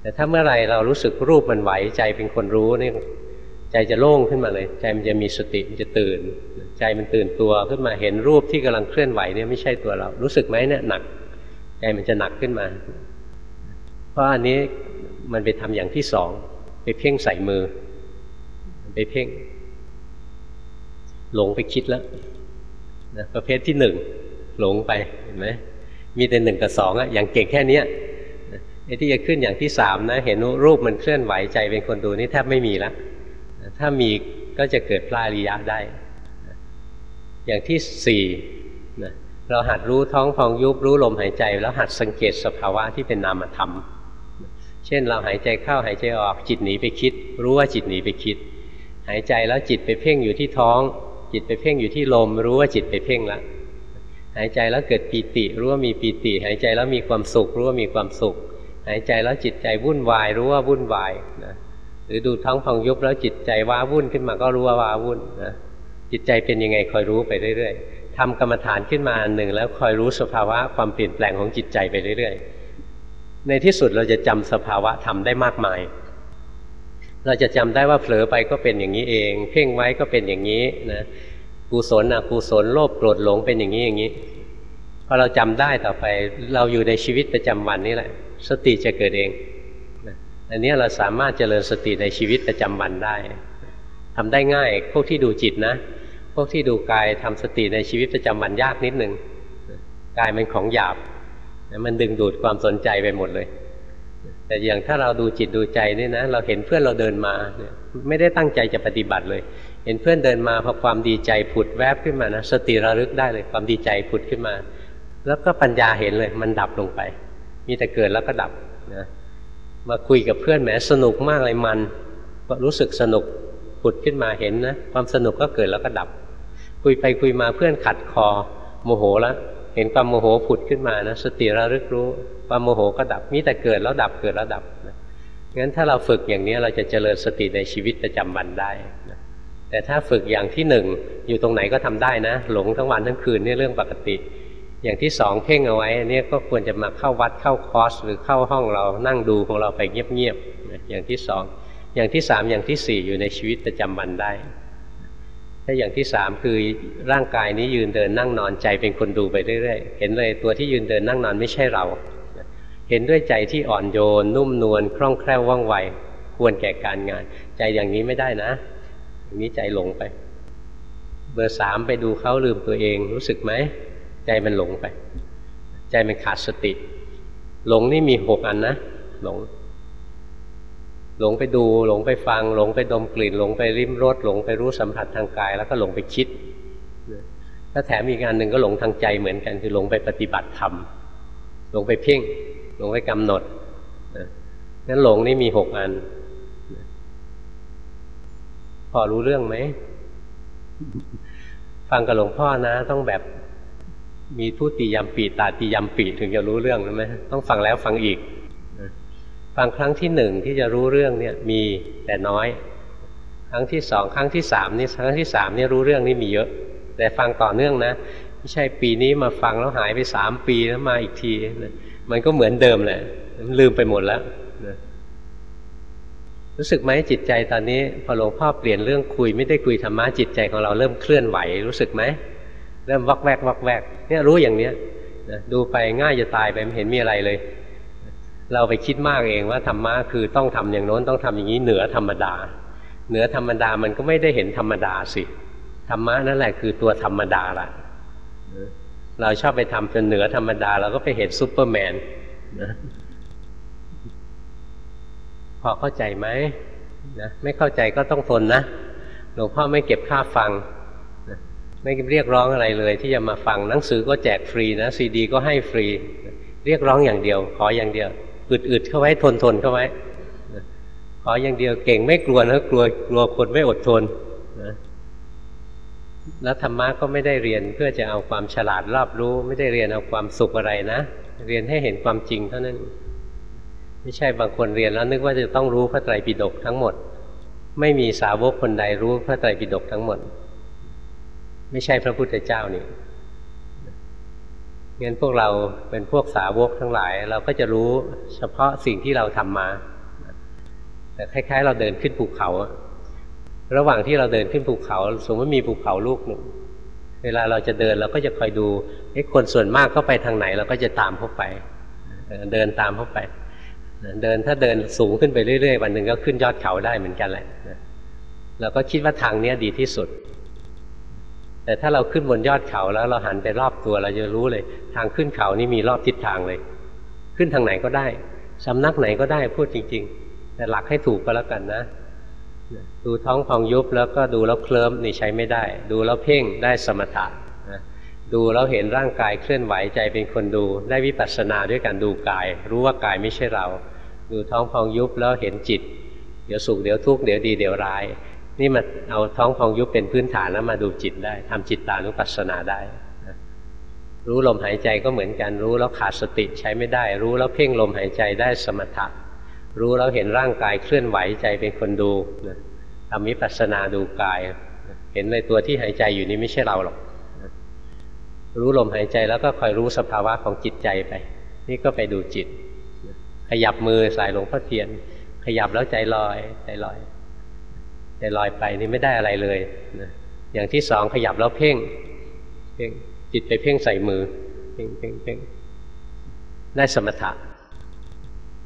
แต่ถ้าเมื่อไรเรารู้สึกรูปมันไหวใจเป็นคนรู้นี่ ใจจะโล่งขึ้นมาเลย ใจมันจะมีสติมันจะตื่น ใจมันตื่นตัวขึ้นมาเห็นรูปที่กำลังเคลื่อนไหวเนี่ยไม่ใช่ตัวเรา รู้สึกไหมเนี่ยหนัก ใจมันจะหนักขึ้นมา เพราะอันนี้มันไปทำอย่างที่สองไปเพ่งใส่มือ ไปเพ่ง หลงไปคิดแล้วนะประเภทที่หนึ่งหลงไปเห็นไหมมีแต่หนึ่งกับสองอะอย่างเก่งแค่เนี้ยไอ้ที่จะขึ้นอย่างที่สามนะ เห็นรูปมันเคลื่อนไหวใจเป็นคนดูนี่แทบไม่มีแล้ว ถ้ามีก็จะเกิดพระอริยะได้ อย่างที่สี่นะเราหัดรู้ท้องพองยุบรู้ลมหายใจ แล้วหัดสังเกตสภาวะที่เป็นนามธรรม เช่นเราหายใจเข้าหายใจออกจิตหนีไปคิด รู้ว่าจิตหนีไปคิด หายใจแล้วจิตไปเพ่งอยู่ที่ท้อง จิตไปเพ่งอยู่ที่ลม รู้ว่าจิตไปเพ่งแล้วหายใจแล้วเกิดปีติ รู้ว่ามีปีติ หายใจแล้วมีความสุข รู้ว่ามีความสุข หายใจแล้วจิตใจวุ่นวาย รู้ว่าวุ่นวายนะ หรือดูท้องพองยุบแล้วจิตใจว้าวุ่นขึ้นมาก็รู้ว่าว้าวุ่นนะจิตใจเป็นยังไงคอยรู้ไปเรื่อยๆทำกรรมฐานขึ้นมาอันหนึ่ง แล้วคอยรู้สภาวะความเปลี่ยนแปลงของจิตใจไปเรื่อยๆ ในที่สุดเราจะจำสภาวะธรรมได้มากมาย เราจะจำได้ว่าเผลอไปก็เป็นอย่างนี้เอง เพ่งไว้ก็เป็นอย่างนี้นะกุศลอกุศลโลภโกรธหลงเป็นอย่างนี้อย่างนี้พอเราจำได้ต่อไป เราอยู่ในชีวิตประจำวันนี่แหละ สติจะเกิดเอง อันนี้เราสามารถเจริญสติในชีวิตประจำวันได้ทำได้ง่ายพวกที่ดูจิตนะ พวกที่ดูกายทำสติในชีวิตประจำวันยากนิดหนึ่งกายมันของหยาบมันดึงดูดความสนใจไปหมดเลย แต่อย่างถ้าเราดูจิตดูใจนี่นะ เราเห็นเพื่อนเราเดินมาไม่ได้ตั้งใจจะปฏิบัติเลย เห็นเพื่อนเดินมาพอความดีใจผุดแวบขึ้นมานะสติระลึกได้เลยความดีใจผุดขึ้นมา แล้วก็ปัญญาเห็นเลย มันดับลงไป มีแต่เกิดแล้วก็ดับนะ มาคุยกับเพื่อนแหมสนุกมากเลยมันก็รู้สึกสนุกผุดขึ้นมาเห็นนะ ความสนุกก็เกิดแล้วก็ดับ คุยไปคุยมาเพื่อนขัดคอ โมโหแล้วเห็นความโมโหผุดขึ้นมานะ สติระลึกรู้ ความโมโหก็ดับมีแต่เกิดแล้วดับเกิดแล้วดับนะงั้นถ้าเราฝึกอย่างนี้เราจะเจริญสติในชีวิตประจำวันได้นะแต่ถ้าฝึกอย่างที่หนึ่งอยู่ตรงไหนก็ทำได้นะ หลงทั้งวันทั้งคืนนี่เรื่องปกติ อย่างที่สองเพ่งเอาไว้เนี่ยก็ควรจะมาเข้าวัดเข้าคอร์สหรือเข้าห้องเรานั่งดูของเราไปเงียบๆอย่างที่สองอย่างที่สามอย่างที่สี่อยู่ในชีวิตประจำวันได้ ถ้าอย่างที่สามคือร่างกายนี้ยืนเดินนั่งนอนใจเป็นคนดูไปเรื่อยๆ เห็นเลยตัวที่ยืนเดินนั่งนอนไม่ใช่เรา เห็นด้วยใจที่อ่อนโยน นุ่มนวลคล่องแคล่วว่องไวควรแก่การงาน ใจอย่างนี้ไม่ได้นะอย่างนี้ใจหลงไป เบอร์สามไปดูเขาลืมตัวเองรู้สึกไหม ใจมันหลงไป ใจมันขาดสติ หลงนี่มีหกอันนะหลง หลงไปดู หลงไปฟัง หลงไปดมกลิ่น หลงไปริมรสหลงไปรู้สัมผัสทางกาย แล้วก็หลงไปคิดถ้าแถมอีกงานหนึ่งก็หลงทางใจเหมือนกัน คือหลงไปปฏิบัติธรรมหลงไปเพ่ง หลงไปกำหนดนั้นหลงนี่มีหกอันพอรู้เรื่องไหม ฟังกับหลวงพ่อนะ ต้องแบบ มีทุติยมปีตาติยมปีถึงจะรู้เรื่องใช่ไหมต้องฟังแล้วฟังอีกฟังครั้งที่หนึ่งที่จะรู้เรื่องเนี่ยมีแต่น้อย ครั้งที่สองครั้งที่สามนี่ครั้งที่สามนี่รู้เรื่องนี่มีเยอะ แต่ฟังต่อเนื่องนะไม่ใช่ปีนี้มาฟังแล้วหายไปสามปีแล้วมาอีกทีมันก็เหมือนเดิมแหละลืมไปหมดแล้วรู้สึกไหมจิตใจตอนนี้พอหลวงพ่อเปลี่ยนเรื่องคุยไม่ได้คุยธรรมะจิตใจของเราเริ่มเคลื่อนไหวรู้สึกไหม เริ่มวักแวกวักแวกเนี่ยรู้อย่างเนี้ยนะดูไปง่ายจะตายไปไม่เห็นมีอะไรเลย เราไปคิดมากเองว่าธรรมะคือต้องทำอย่างโน้นต้องทำอย่างนี้เหนือธรรมดา เหนือธรรมดามันก็ไม่ได้เห็นธรรมดาสิธรรมะนั่นแหละคือตัวธรรมดาละเราชอบไปทำจนเหนือธรรมดาเราก็ไปเห็นซูเปอร์แมนนะพอเข้าใจไหมนะไม่เข้าใจก็ต้องทนนะหลวงพ่อไม่เก็บค่าฟัง ไม่เรียกร้องอะไรเลย ที่จะมาฟังหนังสือก็แจกฟรีนะซีดี ก็ให้ฟรี เรียกร้องอย่างเดียว ขออย่างเดียวอึดๆเข้าไว้ทนทนเข้าไว้ขออย่างเดียวเก่งไม่กลัวนะกลัวกลัวคนไม่อดทนนะแล้วธรรมะก็ไม่ได้เรียนเพื่อจะเอาความฉลาดรอบรู้ ไม่ได้เรียนเอาความสุขอะไรนะเรียนให้เห็นความจริงเท่านั้น ไม่ใช่บางคนเรียนแล้วนึกว่าจะต้องรู้พระไตรปิฎกทั้งหมด ไม่มีสาวกคนใดรู้พระไตรปิฎกทั้งหมด ไม่ใช่พระพุทธเจ้านี่งั้นพวกเราเป็นพวกสาวกทั้งหลาย เราก็จะรู้เฉพาะสิ่งที่เราทำมาแต่คล้าย ๆ เราเดินขึ้นภูเขา ระหว่างที่เราเดินขึ้นภูเขา สมมติมีภูเขาลูกหนึ่ง เวลาเราจะเดินเราก็จะคอยดูไอ้คนส่วนมากเขาไปทางไหน เราก็จะตามเข้าไป เดินตามเข้าไป เดินถ้าเดินสูงขึ้นไปเรื่อยๆวันหนึ่งก็ขึ้นยอดเขาได้เหมือนกันแหละเราก็คิดว่าทางนี้ดีที่สุด แต่ถ้าเราขึ้นบนยอดเขาแล้วเราหันไปรอบตัวเราจะรู้เลย ทางขึ้นเขานี่มีรอบทิศทางเลย ขึ้นทางไหนก็ได้สำนักไหนก็ได้พูดจริง ๆ แต่หลักให้ถูกก็แล้วกันนะ ดูท้องพองยุบแล้วก็ดูแล้วเคลิ้มนี่ใช้ไม่ได้ ดูแล้วเพ่งได้สมถะดูแล้วเห็นร่างกายเคลื่อนไหวใจเป็นคนดู ได้วิปัสสนาด้วยการดูกาย รู้ว่ากายไม่ใช่เรา ดูท้องพองยุบแล้วเห็นจิต เดี๋ยวสุขเดี๋ยวทุกข์เดี๋ยวดีเดี๋ยวร้าย นี่มาเอาท้องพองยุบเป็นพื้นฐานแล้วมาดูจิตได้ทำจิตตานุปัสสนาได้รู้ลมหายใจก็เหมือนกันรู้แล้วขาดสติใช้ไม่ได้ รู้แล้วเพ่งลมหายใจได้สมถะรู้แล้วเห็นร่างกายเคลื่อนไหวใจเป็นคนดูทำวิปัสสนาดูกาย เห็นในตัวที่หายใจอยู่นี้ไม่ใช่เราหรอกรู้ลมหายใจแล้วก็คอยรู้สภาวะของจิตใจไป นี่ก็ไปดูจิต ขยับมือสายหลวงพ่อเทียน ขยับแล้วใจลอยใจลอย ใจลอยไปนี่ไม่ได้อะไรเลยนะอย่างที่สองขยับแล้วเพ่งเพ่งจิตไปเพ่งใส่มือเพ่งเพ่งเพ่งได้สมถะ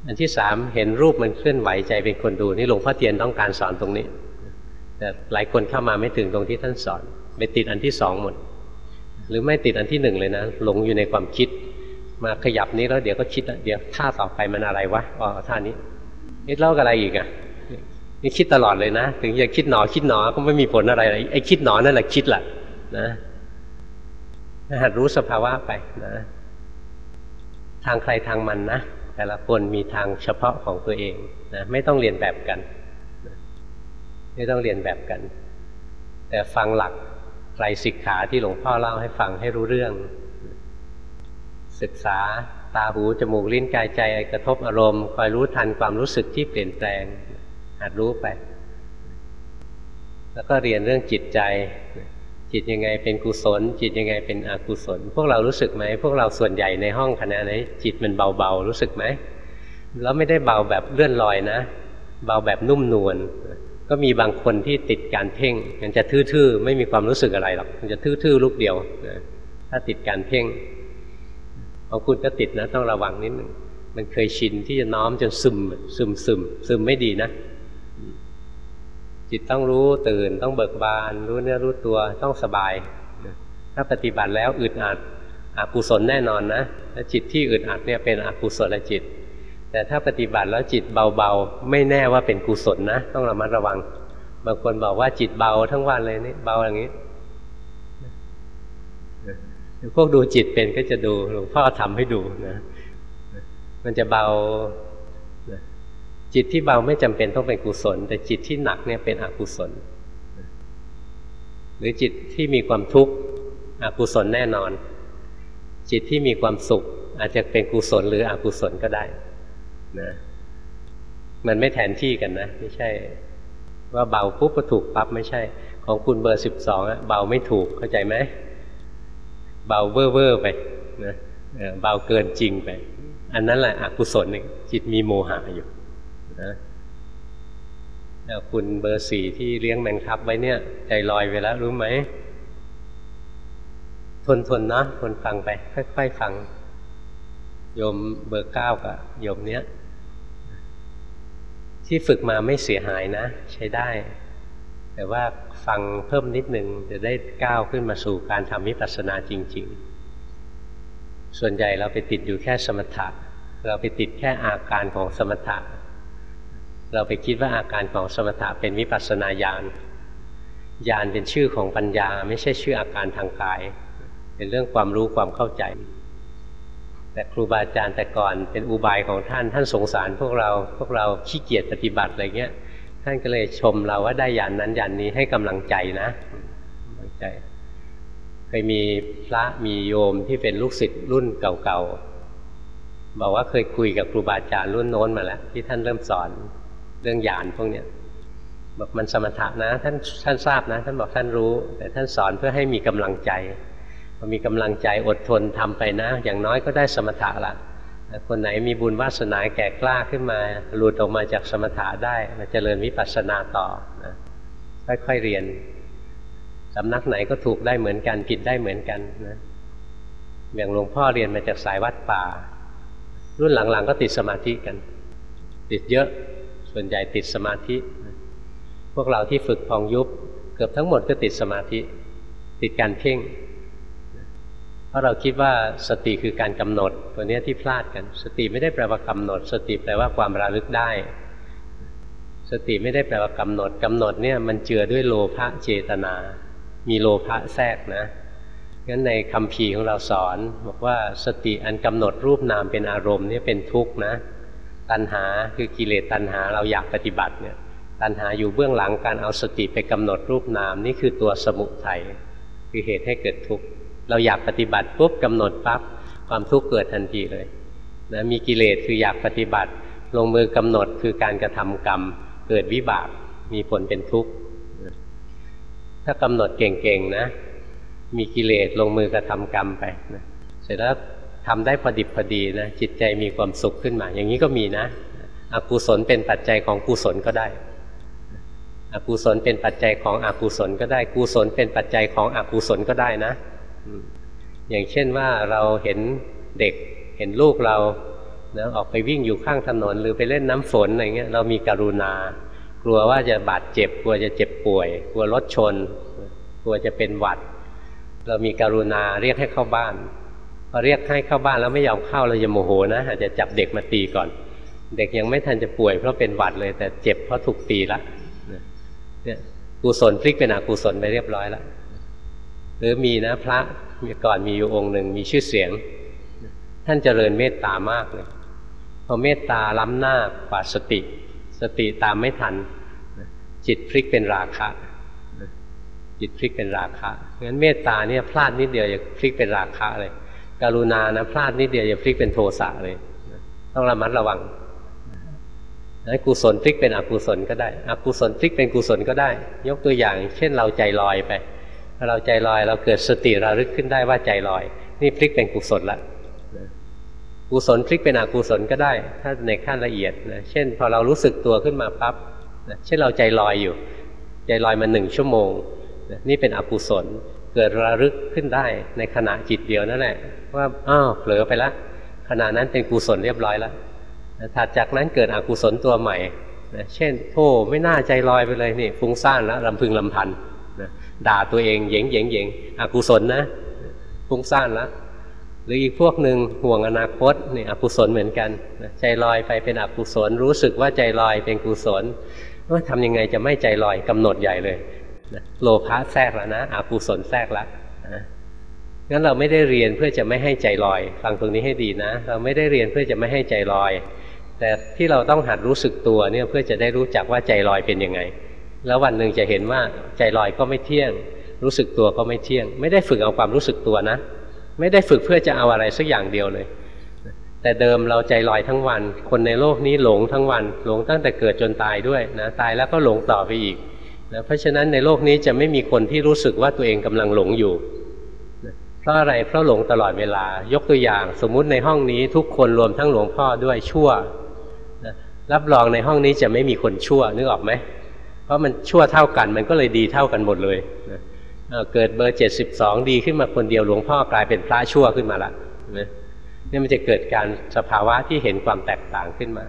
อันที่สามเห็นรูปมันเคลื่อนไหวใจเป็นคนดูนี่หลวงพ่อเทียนต้องการสอนตรงนี้ แต่หลายคนเข้ามาไม่ถึงตรงที่ท่านสอนไปติดอันที่สองหมด หรือไม่ติดอันที่หนึ่งเลยนะหลงอยู่ในความคิด มาขยับนี้แล้วเดี๋ยวก็คิดเดี๋ยวท่าต่อไปมันอะไรวะอ๋อท่านี้นี่เล่ากับอะไรอีกอะ นี่คิดตลอดเลยนะ ถึงจะคิดหนอคิดหนอก็ไม่มีผลอะไรไอ้คิดหนอนั่นแหละคิดแหละนะหัดรู้สภาวะไปนะ ทางใครทางมันนะแต่ละคนมีทางเฉพาะของตัวเองนะไม่ต้องเรียนแบบกันไม่ต้องเรียนแบบกัน แต่ฟังหลักไตรสิกขาที่หลวงพ่อเล่าให้ฟังให้รู้เรื่อง ศึกษาตาหูจมูกลิ้นกายใจกระทบอารมณ์คอยรู้ทันความรู้สึกที่เปลี่ยนแปลง หัดรู้ไป แล้วก็เรียนเรื่องจิตใจ จิตยังไงเป็นกุศล จิตยังไงเป็นอกุศล พวกเรารู้สึกไหม พวกเราส่วนใหญ่ในห้องคณะนี้จิตมันเบาๆ รู้สึกไหม แล้วไม่ได้เบาแบบเลื่อนลอยนะ เบาแบบนุ่มนวล ก็มีบางคนที่ติดการเพ่ง มันจะทื่อๆ ไม่มีความรู้สึกอะไรหรอก มันจะทื่อๆ ลูกเดียวนะถ้าติดการเพ่งของคุณก็ติดนะต้องระวังนิดหนึ่งมันเคยชินที่จะน้อมจนซึมซึมซึมซึมไม่ดีนะ จิตต้องรู้ตื่นต้องเบิกบาน รู้เนื้อรู้ตัวต้องสบาย ถ้าปฏิบัติแล้วอึดอัดอกุศลแน่นอนนะและจิตที่อึดอัดเนี่ยเป็นอกุศลจิต แต่ถ้าปฏิบัติแล้วจิตเบาๆ ไม่แน่ว่าเป็นกุศลนะ ต้องระมัดระวัง บางคนบอกว่าจิตเบาทั้งวันเลยนี่เบาอย่างนี้พวกดูจิตเป็นก็จะดูหลวงพ่อทำให้ดูนะ มันจะเบา จิตที่เบาไม่จำเป็นต้องเป็นกุศล แต่จิตที่หนักเนี่ยเป็นอกุศล หรือจิตที่มีความทุกข์อกุศลแน่นอน จิตที่มีความสุข อาจจะเป็นกุศลหรืออกุศลก็ได้นะมันไม่แทนที่กันนะ ไม่ใช่ ว่าเบาปุ๊บก็ถูกปั๊บไม่ใช่ ของคุณเบอร์สิบสองอะเบาไม่ถูกเข้าใจไหมเบาเว่อร์ไปนะเบาเกินจริงไป อันนั้นแหละอกุศลจิตมีโมหะอยู่ นะคุณเบอร์สี่ที่เลี้ยงแมงคับไว้เนี่ย ใจลอยไปแล้วรู้ไหม ทนทนนะทนฟังไป ค่อยๆฟัง โยมเบอร์เก้ากับโยมเนี้ย ที่ฝึกมาไม่เสียหายนะ ใช้ได้ แต่ว่าฟังเพิ่มนิดนึง จะได้ก้าวขึ้นมาสู่การทำวิปัสสนาจริง ๆ ส่วนใหญ่เราไปติดอยู่แค่สมถะ เราไปติดแค่อาการของสมถะ เราไปคิดว่าอาการของสมถะเป็นวิปัสสนาญาณญาณเป็นชื่อของปัญญา ไม่ใช่ชื่ออาการทางกาย เป็นเรื่องความรู้ความเข้าใจ แต่ครูบาอาจารย์แต่ก่อนเป็นอุบายของท่านท่านสงสารพวกเราพวกเราขี้เกียจปฏิบัติอะไรเงี้ยท่านก็เลยชมเราว่าได้ยานนั้นยานนี้ให้กำลังใจนะกำลังใจเคยมีพระมีโยมที่เป็นลูกศิษย์รุ่นเก่าๆบอกว่าเคยคุยกับครูบาอาจารย์รุ่นโน้นมาแล้วที่ท่านเริ่มสอน เรื่องหยานพวกเนี้ยบอกมันสมถะนะ ท่านท่านทราบนะ ท่านบอกท่านรู้ แต่ท่านสอนเพื่อให้มีกำลังใจพอมีกำลังใจอดทนทำไปนะ อย่างน้อยก็ได้สมถะละคนไหนมีบุญวาสนาแก่กล้าขึ้นมา หลุดออกมาจากสมถะได้มาเจริญวิปัสสนาต่อนะค่อยๆเรียนสำนักไหนก็ถูกได้เหมือนกันผิดได้เหมือนกันนะอย่างหลวงพ่อเรียนมาจากสายวัดป่า รุ่นหลังๆ ก็ติดสมาธิกัน ติดเยอะ ส่วนใหญ่ติดสมาธิ พวกเราที่ฝึกพองยุบเกือบทั้งหมดก็ติดสมาธิ ติดการเพ่ง เพราะเราคิดว่าสติคือการกำหนด ตัวนี้ที่พลาดกัน สติไม่ได้แปลว่ากำหนด สติแปลว่าความระลึกได้ สติไม่ได้แปลว่ากำหนดกำหนดเนี่ยมันเจือด้วยโลภะเจตนา มีโลภะแทรกนะงั้นในคำพีของเราสอน บอกว่าสติอันกำหนดรูปนามเป็นอารมณ์นี่เป็นทุกข์นะ ตัณหาคือกิเลสตัณหาเราอยากปฏิบัติเนี่ยตัณหาอยู่เบื้องหลังการเอาสติไปกำหนดรูปนามนี่คือตัวสมุทัยคือเหตุให้เกิดทุกข์เราอยากปฏิบัติปุ๊บกำหนดปั๊บความทุกข์เกิดทันทีเลยนะมีกิเลสคืออยากปฏิบัติ ลงมือกำหนดคือการกระทำกรรม เกิดวิบากมีผลเป็นทุกข์ถ้ากำหนดเก่งๆนะ มีกิเลสลงมือกระทำกรรมไปนะเสร็จแล้ว ทำได้พอดิบพอดีนะจิตใจมีความสุขขึ้นมา อย่างนี้ก็มีนะ อกุศลเป็นปัจจัยของกุศลก็ได้ อกุศลเป็นปัจจัยของอกุศลก็ได้ กุศลเป็นปัจจัยของอกุศลก็ได้นะ อย่างเช่นว่าเราเห็นเด็กเห็นลูกเรานะออกไปวิ่งอยู่ข้างถนนหรือไปเล่นน้ำฝนอะไรเงี้ยเรามีกรุณา กลัวว่าจะบาดเจ็บ กลัวจะเจ็บป่วย กลัวรถชน กลัวจะเป็นหวัด เรามีกรุณาเรียกให้เข้าบ้าน พอเรียกให้เข้าบ้านแล้วไม่ยอมเข้าเราจะโมโหนะอาจจะจับเด็กมาตีก่อน เด็กยังไม่ทันจะป่วยเพราะเป็นหวัดเลย แต่เจ็บเพราะถูกตีละเนี่ยกุศลพลิกเป็นอกุศลไปเรียบร้อยแล้วหรือมีนะพระมีก่อนมีอยู่องค์หนึ่งมีชื่อเสียง ท่านเจริญเมตตามากเลยพอเมตตาล้ำหน้ากว่าสติ สติตามไม่ทัน จิตพลิกเป็นราคะจิตพลิกเป็นราคะงั้นเมตตาเนี่ยพลาดนิดเดียวจะพลิกเป็นราคะเลย กรุณานะพลาดนิดเดียวจะพลิกเป็นโทสะเลยต้องระมัดระวังนั้นกุศลพลิกเป็นอกุศลก็ได้อกุศลพลิกเป็นกุศลก็ได้ ยกตัวอย่าง เช่นเราใจลอยไปเราใจลอยเราเกิดสติระลึกขึ้นได้ว่าใจลอย นี่พลิกเป็นกุศลละกุศลพลิกเป็นอกุศลก็ได้ ถ้าในขั้นละเอียดนะเช่น พอเรารู้สึกตัวขึ้นมาปั๊บนะเช่นเราใจลอยอยู่ ใจลอยมาหนึ่งชั่วโมงนะนี่เป็นอกุศล เกิดระลึกขึ้นได้ในขณะจิตเดียวนั่นแหละ ว่าอ้าวเผลอไปละขณะนั้นเป็นกุศลเรียบร้อยแล้วถัดจากนั้นเกิดอกุศลตัวใหม่นะเช่นโธ่ไม่น่าใจลอยไปเลยนี่ฟุ้งซ่านแล้วลำพึงลำพันนะด่าตัวเองเย่งเย่งเย่งอกุศลนะฟุ้งซ่านแล้วหรืออีกพวกหนึ่งห่วงอนาคตนี่อกุศลเหมือนกันใจลอยไปเป็นอกุศล รู้สึกว่าใจลอยเป็นกุศลว่าทำยังไงจะไม่ใจลอยกำหนดใหญ่เลย โลภะแทรกแล้วนะอกุศลแทรกแล้วงั้นเราไม่ได้เรียนเพื่อจะไม่ให้ใจลอย ฟังตรงนี้ให้ดีนะ เราไม่ได้เรียนเพื่อจะไม่ให้ใจลอย แต่ที่เราต้องหัดรู้สึกตัวเนี่ยเพื่อจะได้รู้จักว่าใจลอยเป็นยังไง แล้ววันหนึ่งจะเห็นว่าใจลอยก็ไม่เที่ยง รู้สึกตัวก็ไม่เที่ยง ไม่ได้ฝึกเอาความรู้สึกตัวนะ ไม่ได้ฝึกเพื่อจะเอาอะไรสักอย่างเดียวเลย แต่เดิมเราใจลอยทั้งวัน คนในโลกนี้หลงทั้งวัน หลงตั้งแต่เกิดจนตายด้วยนะ ตายแล้วก็หลงต่อไปอีก นะเพราะฉะนั้นในโลกนี้จะไม่มีคนที่รู้สึกว่าตัวเองกำลังหลงอยู่นะเพราะอะไรเพราะหลงตลอดเวลายกตัวอย่างสมมุติในห้องนี้ทุกคนรวมทั้งหลวงพ่อด้วยชั่วนะรับรองในห้องนี้จะไม่มีคนชั่วนึกออกไหมเพราะมันชั่วเท่ากันมันก็เลยดีเท่ากันหมดเลยนะเกิดเบอร์เจ็ดสิบสองดีขึ้นมาคนเดียวหลวงพ่อกลายเป็นพระชั่วขึ้นมาละนะนี่มันจะเกิดการสภาวะที่เห็นความแตกต่างขึ้นมา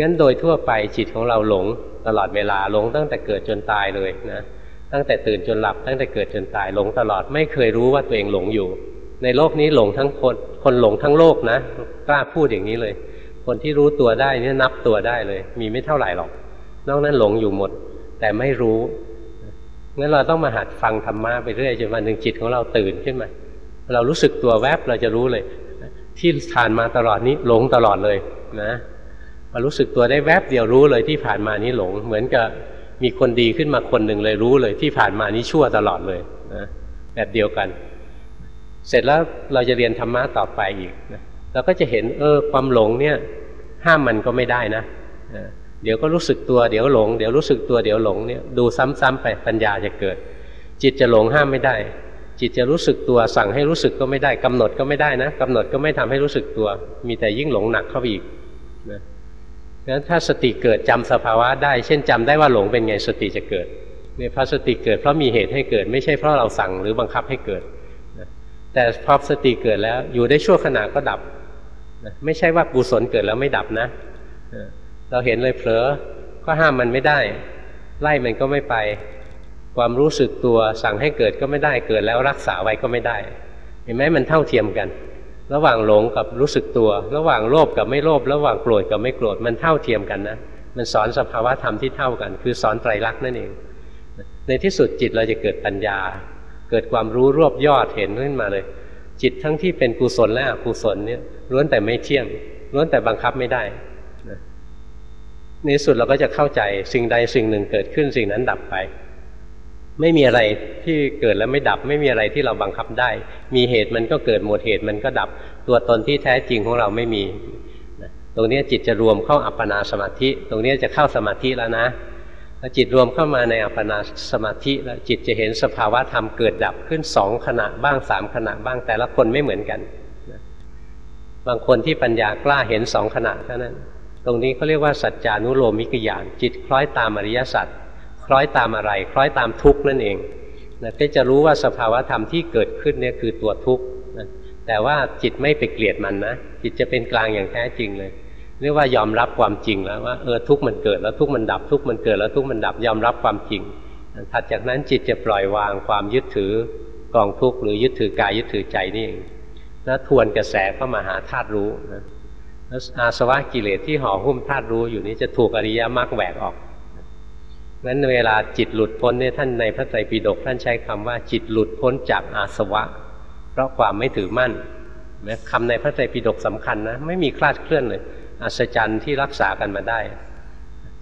งั้นโดยทั่วไปจิตของเราหลงตลอดเวลาหลงตั้งแต่เกิดจนตายเลยนะตั้งแต่ตื่นจนหลับตั้งแต่เกิดจนตายหลงตลอดไม่เคยรู้ว่าตัวเองหลงอยู่ ในโลกนี้หลงทั้งคนคนหลงทั้งโลกนะกล้าพูดอย่างนี้เลย คนที่รู้ตัวได้นี่นับตัวได้เลย มีไม่เท่าไหร่หรอก นอกนั้นหลงอยู่หมด แต่ไม่รู้งั้นเราต้องมาหัดฟังธรรมะไปเรื่อยจนวันหนึ่งจิตของเราตื่นขึ้นมา เรารู้สึกตัวแวบเราจะรู้เลย ที่ผ่านมาตลอดนี้หลงตลอดเลยนะ มารู้สึกตัวได้แวบเดียวรู้เลยที่ผ่านมานี้หลง เหมือนกับมีคนดีขึ้นมาคนหนึ่งเลยรู้เลยที่ผ่านมานี้ชั่วตลอดเลยนะแบบเดียวกัน เสร็จแล้วเราจะเรียนธรรมะต่อไปอีกนะเราก็จะเห็นเออความหลงเนี่ยห้ามมันก็ไม่ได้นะเดี๋ยวก็รู้สึกตัวเดี๋ยวหลง เดี๋ยวรู้สึกตัวเดี๋ยวหลงเนี่ยดูซ้ำๆไปปัญญาจะเกิด จิตจะหลงห้ามไม่ได้ จิตจะรู้สึกตัวสั่งให้รู้สึกก็ไม่ได้กำหนดก็ไม่ได้นะกำหนดก็ไม่ทำให้รู้สึกตัว มีแต่ยิ่งหลงหนักเข้าไปอีกนะ งั้นถ้าสติเกิดจำสภาวะได้ เช่นจำได้ว่าหลงเป็นไงสติจะเกิดเนี่ยพอสติเกิดเพราะมีเหตุให้เกิด ไม่ใช่เพราะเราสั่งหรือบังคับให้เกิดนะแต่พอสติเกิดแล้วอยู่ได้ชั่วขณะก็ดับนะไม่ใช่ว่ากุศลเกิดแล้วไม่ดับนะเราเห็นเลยเผลอก็ห้ามมันไม่ได้ ไล่มันก็ไม่ไป ความรู้สึกตัวสั่งให้เกิดก็ไม่ได้เกิดแล้วรักษาไว้ก็ไม่ได้ เห็นไหมมันเท่าเทียมกัน ระหว่างหลงกับรู้สึกตัว ระหว่างโลภกับไม่โลภระหว่างโกรธกับไม่โกรธมันเท่าเทียมกันนะมันสอนสภาวะธรรมที่เท่ากัน คือสอนไตรลักษณ์นั่นเอง ในที่สุดจิตเราจะเกิดปัญญา เกิดความรู้รวบยอดเห็นขึ้นมาเลย จิตทั้งที่เป็นกุศลและอกุศลเนี่ยล้วนแต่ไม่เที่ยงล้วนแต่บังคับไม่ได้ในสุดเราก็จะเข้าใจสิ่งใดสิ่งหนึ่งเกิดขึ้นสิ่งนั้นดับไป ไม่มีอะไรที่เกิดแล้วไม่ดับ ไม่มีอะไรที่เราบังคับได้ มีเหตุมันก็เกิดหมดเหตุมันก็ดับ ตัวตนที่แท้จริงของเราไม่มี ตรงนี้จิตจะรวมเข้าอัปปนาสมาธิ ตรงนี้จะเข้าสมาธิแล้วนะพอจิตรวมเข้ามาในอัปปนาสมาธิแล้วจิตจะเห็นสภาวะธรรมเกิดดับขึ้นสองขณะบ้างสามขณะบ้างแต่ละคนไม่เหมือนกันบางคนที่ปัญญากล้าเห็นสองขณะเท่านั้น ตรงนี้เขาเรียกว่าสัจจานุโลมิกยานจิตคล้อยตามอริยสัจ คล้อยตามอะไร คล้อยตามทุกข์นั่นเองนะก็จะรู้ว่าสภาวะธรรมที่เกิดขึ้นเนี่ยคือตัวทุกข์นะแต่ว่าจิตไม่ไปเกลียดมันนะจิตจะเป็นกลางอย่างแท้จริงเลยเรียกว่ายอมรับความจริงแล้วว่าเออทุกข์มันเกิดแล้วทุกข์มันดับทุกข์มันเกิดแล้วทุกข์มันดับยอมรับความจริงถัดจากนั้นจิตจะปล่อยวางความยึดถือกองทุกข์หรือยึดถือกายยึดถือใจนี่เองแล้วทวนกระแสเข้ามาหาธาตุรู้นะแล้วอาสวะกิเลสที่ห่อหุ้มธาตุรู้อยู่นี้จะถูกอริยมรรคแหวกออก นั้นเวลาจิตหลุดพ้นเนี่ยท่านในพระไตรปิฎกท่านใช้คำว่าจิตหลุดพ้นจากอาสวะ เพราะความไม่ถือมั่นนะคำในพระไตรปิฎกสำคัญนะไม่มีคลาดเคลื่อนเลย อัศจรรย์ที่รักษากันมาได้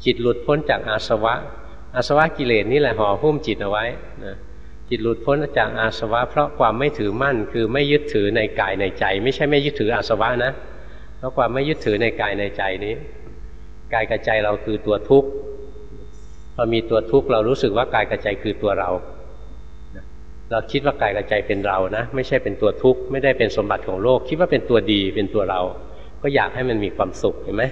จิตหลุดพ้นจากอาสวะ อาสวะกิเลสนี่แหละห่อหุ้มจิตเอาไว้นะจิตหลุดพ้นจากอาสวะ เพราะความไม่ถือมั่นคือไม่ยึดถือในกายในใจ ไม่ใช่ไม่ยึดถืออาสวะนะ เพราะความไม่ยึดถือในกายในใจนี้ กายกับใจเราคือตัวทุกข์ พอมีตัวทุกข์เรารู้สึกว่ากายกับใจคือตัวเรา เราคิดว่ากายกับใจเป็นเรานะ ไม่ใช่เป็นตัวทุกข์ไม่ได้เป็นสมบัติของโลก คิดว่าเป็นตัวดีเป็นตัวเรา ก็อยากให้มันมีความสุขเห็นไหม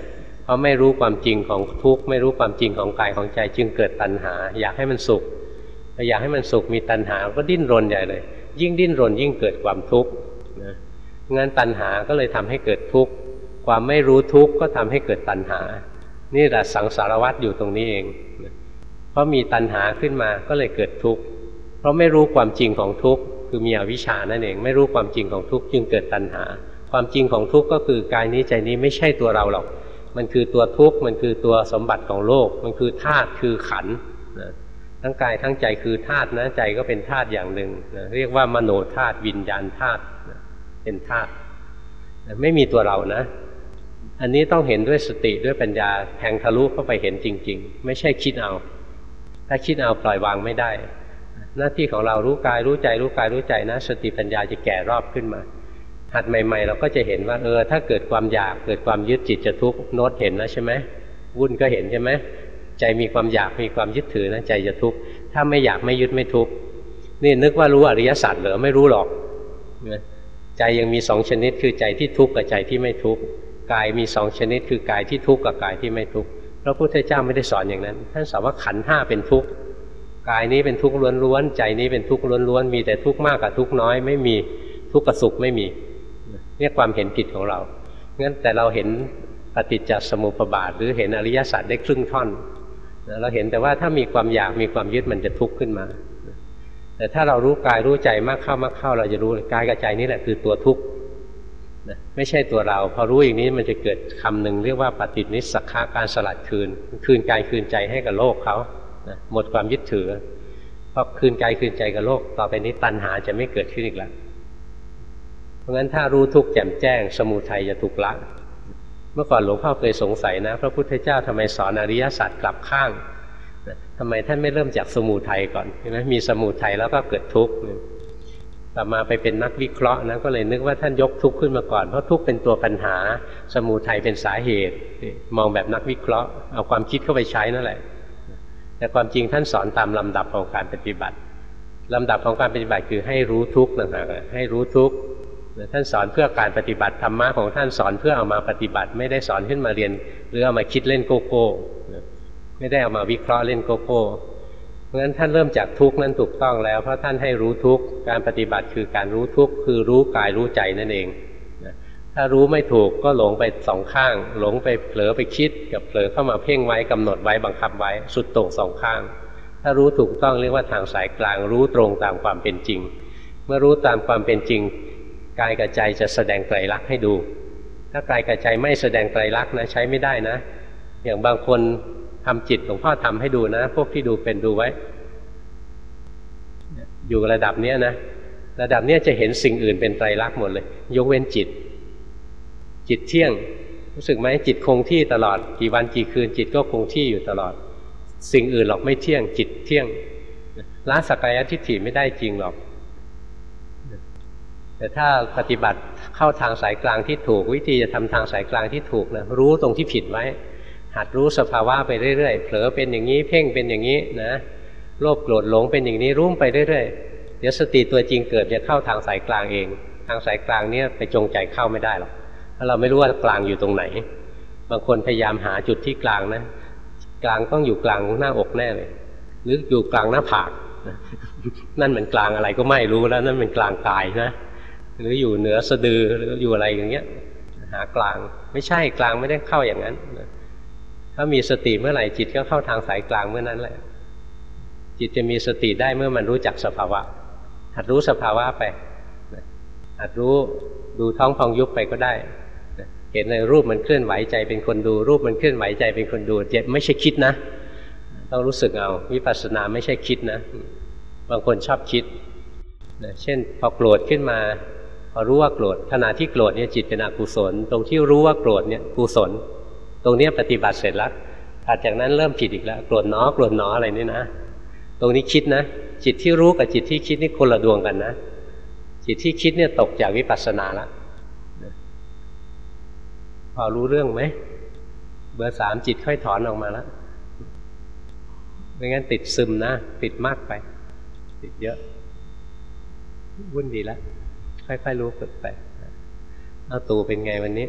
เพราะไม่รู้ความจริงของทุกข์ไม่รู้ความจริงของกายของใจจึงเกิดตัณหา อยากให้มันสุขพออยากให้มันสุขมีตัณหาก็ดิ้นรนใหญ่เลย ยิ่งดิ้นรนยิ่งเกิดความทุกข์นะงั้นตัณหาก็เลยทำให้เกิดทุกข์ความไม่รู้ทุกข์ก็ทำให้เกิดตัณหา นี่แหละสังสารวัฏอยู่ตรงนี้เอง เพราะมีตัณหาขึ้นมาก็เลยเกิดทุกข์ เพราะไม่รู้ความจริงของทุกข์คือมีอวิชชานั่นเอง ไม่รู้ความจริงของทุกข์จึงเกิดตัณหา ความจริงของทุกข์ก็คือกายนี้ใจนี้ไม่ใช่ตัวเราหรอก มันคือตัวทุกข์ มันคือตัวสมบัติของโลก มันคือธาตุคือขันนะทั้งกายทั้งใจคือธาตุนะใจก็เป็นธาตุอย่างหนึ่งนะเรียกว่ามโนธาตุวิญญาณธาตุนะเป็นธาตุไม่มีตัวเรานะ อันนี้ต้องเห็นด้วยสติด้วยปัญญาแทงทะลุเข้าไปเห็นจริง ๆ ไม่ใช่คิดเอา ถ้าคิดเอาปล่อยวางไม่ได้ หน้าที่ของเรารู้กายรู้ใจรู้กายรู้ใจนะ สติปัญญาจะแก่รอบขึ้นมาหัดใหม่ ๆ เราก็จะเห็นว่าเออถ้าเกิดความอยากเกิดความยึดจิตจะทุกข์โน้ตเห็นแล้วใช่ไหมวุ่นก็เห็นใช่ไหมใจมีความอยากมีความยึดถือนะใจจะทุกข์ถ้าไม่อยากไม่ยึดไม่ทุกข์นี่นึกว่ารู้อริยสัจเหรอไม่รู้หรอกใจยังมีสองชนิดคือใจที่ทุกข์กับใจที่ไม่ทุกข์กายมีสองชนิดคือกายที่ทุกข์กับกายที่ไม่ทุกข์ พระพุทธเจ้าไม่ได้สอนอย่างนั้น ท่านสอนว่าขันห้าเป็นทุกข์กายนี้เป็นทุกข์ล้วนๆใจนี้เป็นทุกข์ล้วนๆมีแต่ทุกข์มากกับทุกข์น้อย ไม่มีทุกข์กับสุขไม่มีเนี่ยความเห็นผิดของเรางั้นแต่เราเห็นปฏิจจสมุปบาท หรือเห็นอริยสัจได้ครึ่งท่อนเราเห็นแต่ว่าถ้ามีความอยากมีความยึดมันจะทุกข์ขึ้นมา แต่ถ้าเรารู้กายรู้ใจมากเข้ามากเข้าเราจะรู้กายกับใจนี่แหละคือตัวทุกข์ ไม่ใช่ตัวเรา พอรู้อย่างนี้มันจะเกิดคำหนึ่งเรียกว่าปฏินิสักขาการสลัดคืน คืนกายคืนใจให้กับโลกเขาหมดความยึดถือพอคืนกายคืนใจกับโลก ต่อไปนี้ตัณหาจะไม่เกิดขึ้นอีกแล้วเพราะงั้นถ้ารู้ทุกข์แจ่มแจ้ง สมุทัยจะถูกละเมื่อก่อนหลวงพ่อเคยสงสัยนะ พระพุทธเจ้าทำไมสอนอริยสัจกลับข้างทำไมท่านไม่เริ่มจากสมุทัยก่อนใช่ไหมมีสมุทัยแล้วก็เกิดทุกข์ ต่อมาไปเป็นนักวิเคราะห์นะก็เลยนึกว่าท่านยกทุกข์ขึ้นมาก่อน เพราะทุกข์เป็นตัวปัญหา สมุทัยเป็นสาเหตุ มองแบบนักวิเคราะห์ เอาความคิดเข้าไปใช้นั่นแหละ แต่ความจริงท่านสอนตามลำดับของการปฏิบัติลำดับของการปฏิบัติคือให้รู้ทุกข์นะให้รู้ทุกข์ท่านสอนเพื่อการปฏิบัติธรรมะของท่านสอนเพื่อเอามาปฏิบัติ ไม่ได้สอนขึ้นมาเรียน หรือเอามาคิดเล่นโกโก้ไม่ได้เอามาวิเคราะห์เล่นโกโก้ เพราะฉะนั้นท่านเริ่มจากทุกข์นั้นถูกต้องแล้วเพราะท่านให้รู้ทุกข์การปฏิบัติคือการรู้ทุกข์คือรู้กายรู้ใจนั่นเองถ้ารู้ไม่ถูกก็หลงไปสองข้าง หลงไปเผลอไปคิด กับเผลอเข้ามาเพ่งไว้กำหนดไว้บังคับไว้สุดโต่งสองข้าง ถ้ารู้ถูกต้องเรียกว่าทางสายกลางรู้ตรงตามความเป็นจริง เมื่อรู้ตามความเป็นจริงกายกับใจจะแสดงไตรลักษณ์ให้ดู ถ้ากายกับใจไม่แสดงไตรลักษณ์นะใช้ไม่ได้นะ อย่างบางคน ทำจิตหลวงพ่อทำให้ดูนะ พวกที่ดูเป็นดูไว้ อยู่ระดับเนี้ยนะ ระดับเนี้ยจะเห็นสิ่งอื่นเป็นไตรลักษณ์หมดเลย ยกเว้นจิต จิตเที่ยง รู้สึกไหมจิตคงที่ตลอด กี่วันกี่คืน จิตก็คงที่อยู่ตลอด สิ่งอื่นหรอกไม่เที่ยง จิตเที่ยงละสักกายทิฏฐิไม่ได้จริงหรอก แต่ถ้าปฏิบัติเข้าทางสายกลางที่ถูก วิธีจะทำทางสายกลางที่ถูกนะรู้ตรงที่ผิดไว้ หัดรู้สภาวะไปเรื่อยๆ เผลอเป็นอย่างนี้เพ่งเป็นอย่างนี้นะโลภโกรธหลงเป็นอย่างนี้รู้ไปเรื่อยๆ เดี๋ยวสติตัวจริงเกิดจะเข้าทางสายกลางเอง ทางสายกลางเนี้ยไปจงใจเข้าไม่ได้หรอกถ้าะเราไม่รู้ว่ากลางอยู่ตรงไหน บางคนพยายามหาจุดที่กลางนะ กลางต้องอยู่กลางหน้าอกแน่เลยหรืออยู่กลางหน้าผากนั่นเหมือนกลางอะไรก็ไม่รู้แล้ว นั่นเป็นกลางกายนะหรืออยู่เหนือสะดือหรืออยู่อะไรอย่างเงี้ย หากลางไม่ใช่กลางไม่ได้เข้าอย่างนั้น ถ้ามีสติเมื่อไหร่จิตก็เข้าทางสายกลางเมื่อนั้นแหละ จิตจะมีสติได้เมื่อมันรู้จักสภาวะ หัดรู้สภาวะไป หัดรู้ดูท้องพองยุบไปก็ได้ เห็นในรูปมันเคลื่อนไหวใจเป็นคนดูรูปมันเคลื่อนไหวใจเป็นคนดูเจ็บไม่ใช่คิดนะ ต้องรู้สึกเอาวิปัสสนาไม่ใช่คิดนะ บางคนชอบคิดเช่นพอโกรธขึ้นมา พอรู้ว่าโกรธขณะที่โกรธเนี่ยจิตเป็นอกุศล ตรงที่รู้ว่าโกรธเนี่ยกุศล ตรงนี้ปฏิบัติเสร็จแล้วถัดจากนั้นเริ่มผิดอีกแล้วโกรธหนอโกรธหนออะไรนี่นะ ตรงนี้คิดนะ จิตที่รู้กับจิตที่คิดนี่คนละดวงกันนะ จิตที่คิดเนี่ยตกจากวิปัสสนาละพอรู้เรื่องไหมเบอร์สามจิตค่อยถอนออกมาแล้วไม่งั้นติดซึมนะ ติดมากไป ติดเยอะ วุ่นดีแล้วค่อยๆรู้ฝึกไปเอาตูเป็นไงวันนี้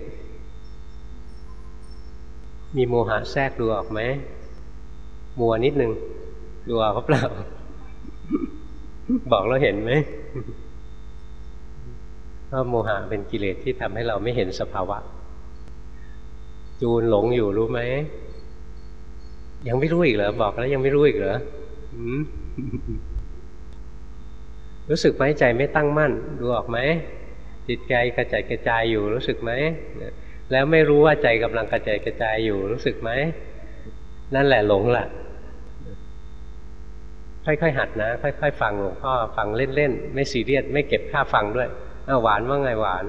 มีโมหะแทรกดูออกไหมมัวนิดนึงดูออกเปล่า บอกเราเห็นไหมเพราะโมหะเป็นกิเลสที่ทำให้เราไม่เห็นสภาวะ จูนหลงอยู่รู้ไหม ยังไม่รู้อีกเหรอ บอกแล้วยังไม่รู้อีกเหรอรู้สึกไหมใจไม่ตั้งมั่น ดูออกไหมจิตใจกระจายกระจายอยู่รู้สึกไหม แล้วไม่รู้ว่าใจกำลังกระจายกระจายอยู่รู้สึกไหม นั่นแหละหลงแหละค่อยๆหัดนะ ค่อยๆฟังหลวงพ่อฟังเล่นๆ ไม่ซีเรียสไม่เก็บค่าฟังด้วยอาหวานว่าไงหวาน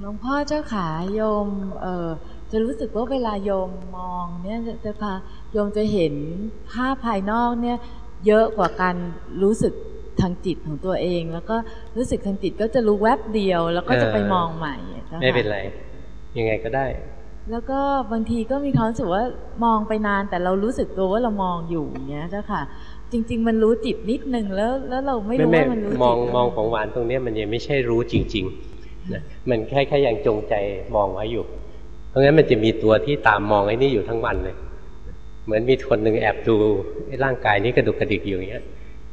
หลวงพ่อเจ้าขาโยมเออจะรู้สึกว่าเวลาโยมมองเนี่ยจะพาโยมจะเห็นภาพภายนอกเนี่ยเยอะกว่าการรู้สึก ทางจิตของตัวเอง แล้วก็รู้สึกทางจิตก็จะรู้แวบเดียว แล้วก็จะไปมองใหม่ไม่เป็นไร ยังไงก็ได้ แล้วก็บางทีก็มีความรู้สึกว่ามองไปนาน แต่เรารู้สึกตัวว่าเรามองอยู่อย่างเงี้ยเจ้าค่ะ จริง ๆ มันรู้จิตนิดนึงแล้ว แล้วเราไม่รู้ว่ามันรู้จิตมองมองของหวานตรงเนี้ยมันยังไม่ใช่รู้จริงๆนะมันแค่แค่ยังจงใจมองไว้อยู่ เพราะงั้นมันจะมีตัวที่ตามมองไอ้นี่อยู่ทั้งวันเลยเหมือนมีคนหนึ่งแอบดูไอ้ร่างกายนี้กระดุกกระดิกอยู่อย่างเงี้ย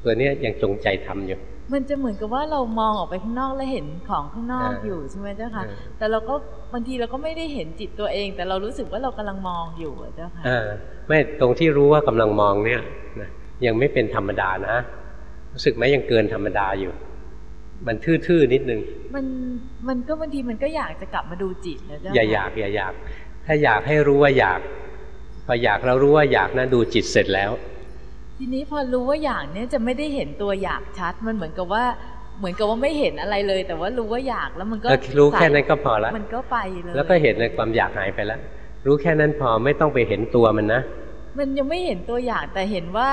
ตัวเนี้ยยังจงใจทำอยู่ มันจะเหมือนกับว่าเรามองออกไปข้างนอกแล้วเห็นของข้างนอกอ่าอยู่ใช่ไหมเจ้าค่ะอ่าแต่เราก็บางทีเราก็ไม่ได้เห็นจิตตัวเอง แต่เรารู้สึกว่าเรากำลังมองอยู่อะเจ้าค่ะอ่าไม่ตรงที่รู้ว่ากำลังมองเนี่ยนะยังไม่เป็นธรรมดานะ รู้สึกไหมยังเกินธรรมดาอยู่ มันทื่อๆนิดนึง มันมันก็บางทีมันก็อยากจะกลับมาดูจิตนะเจ้าอย่าค่ะอยากอย่าอยาก ถ้าอยากให้รู้ว่าอยากพออยากเรารู้ว่าอยากนะดูจิตเสร็จแล้ว ทีนี้พอรู้ว่าอยากเนี่ยจะไม่ได้เห็นตัวอยากชัด มันเหมือนกับว่า เหมือนกับว่าไม่เห็นอะไรเลย แต่ว่ารู้ว่าอยากแล้วมันก็ก็รู้แค่ใส่นั้นก็พอละมันก็ไปเลยแล้วก็เห็นเลยความอยากหายไปแล้วรู้แค่นั้นพอไม่ต้องไปเห็นตัวมันนะมันยังไม่เห็นตัวอยากแต่เห็นว่า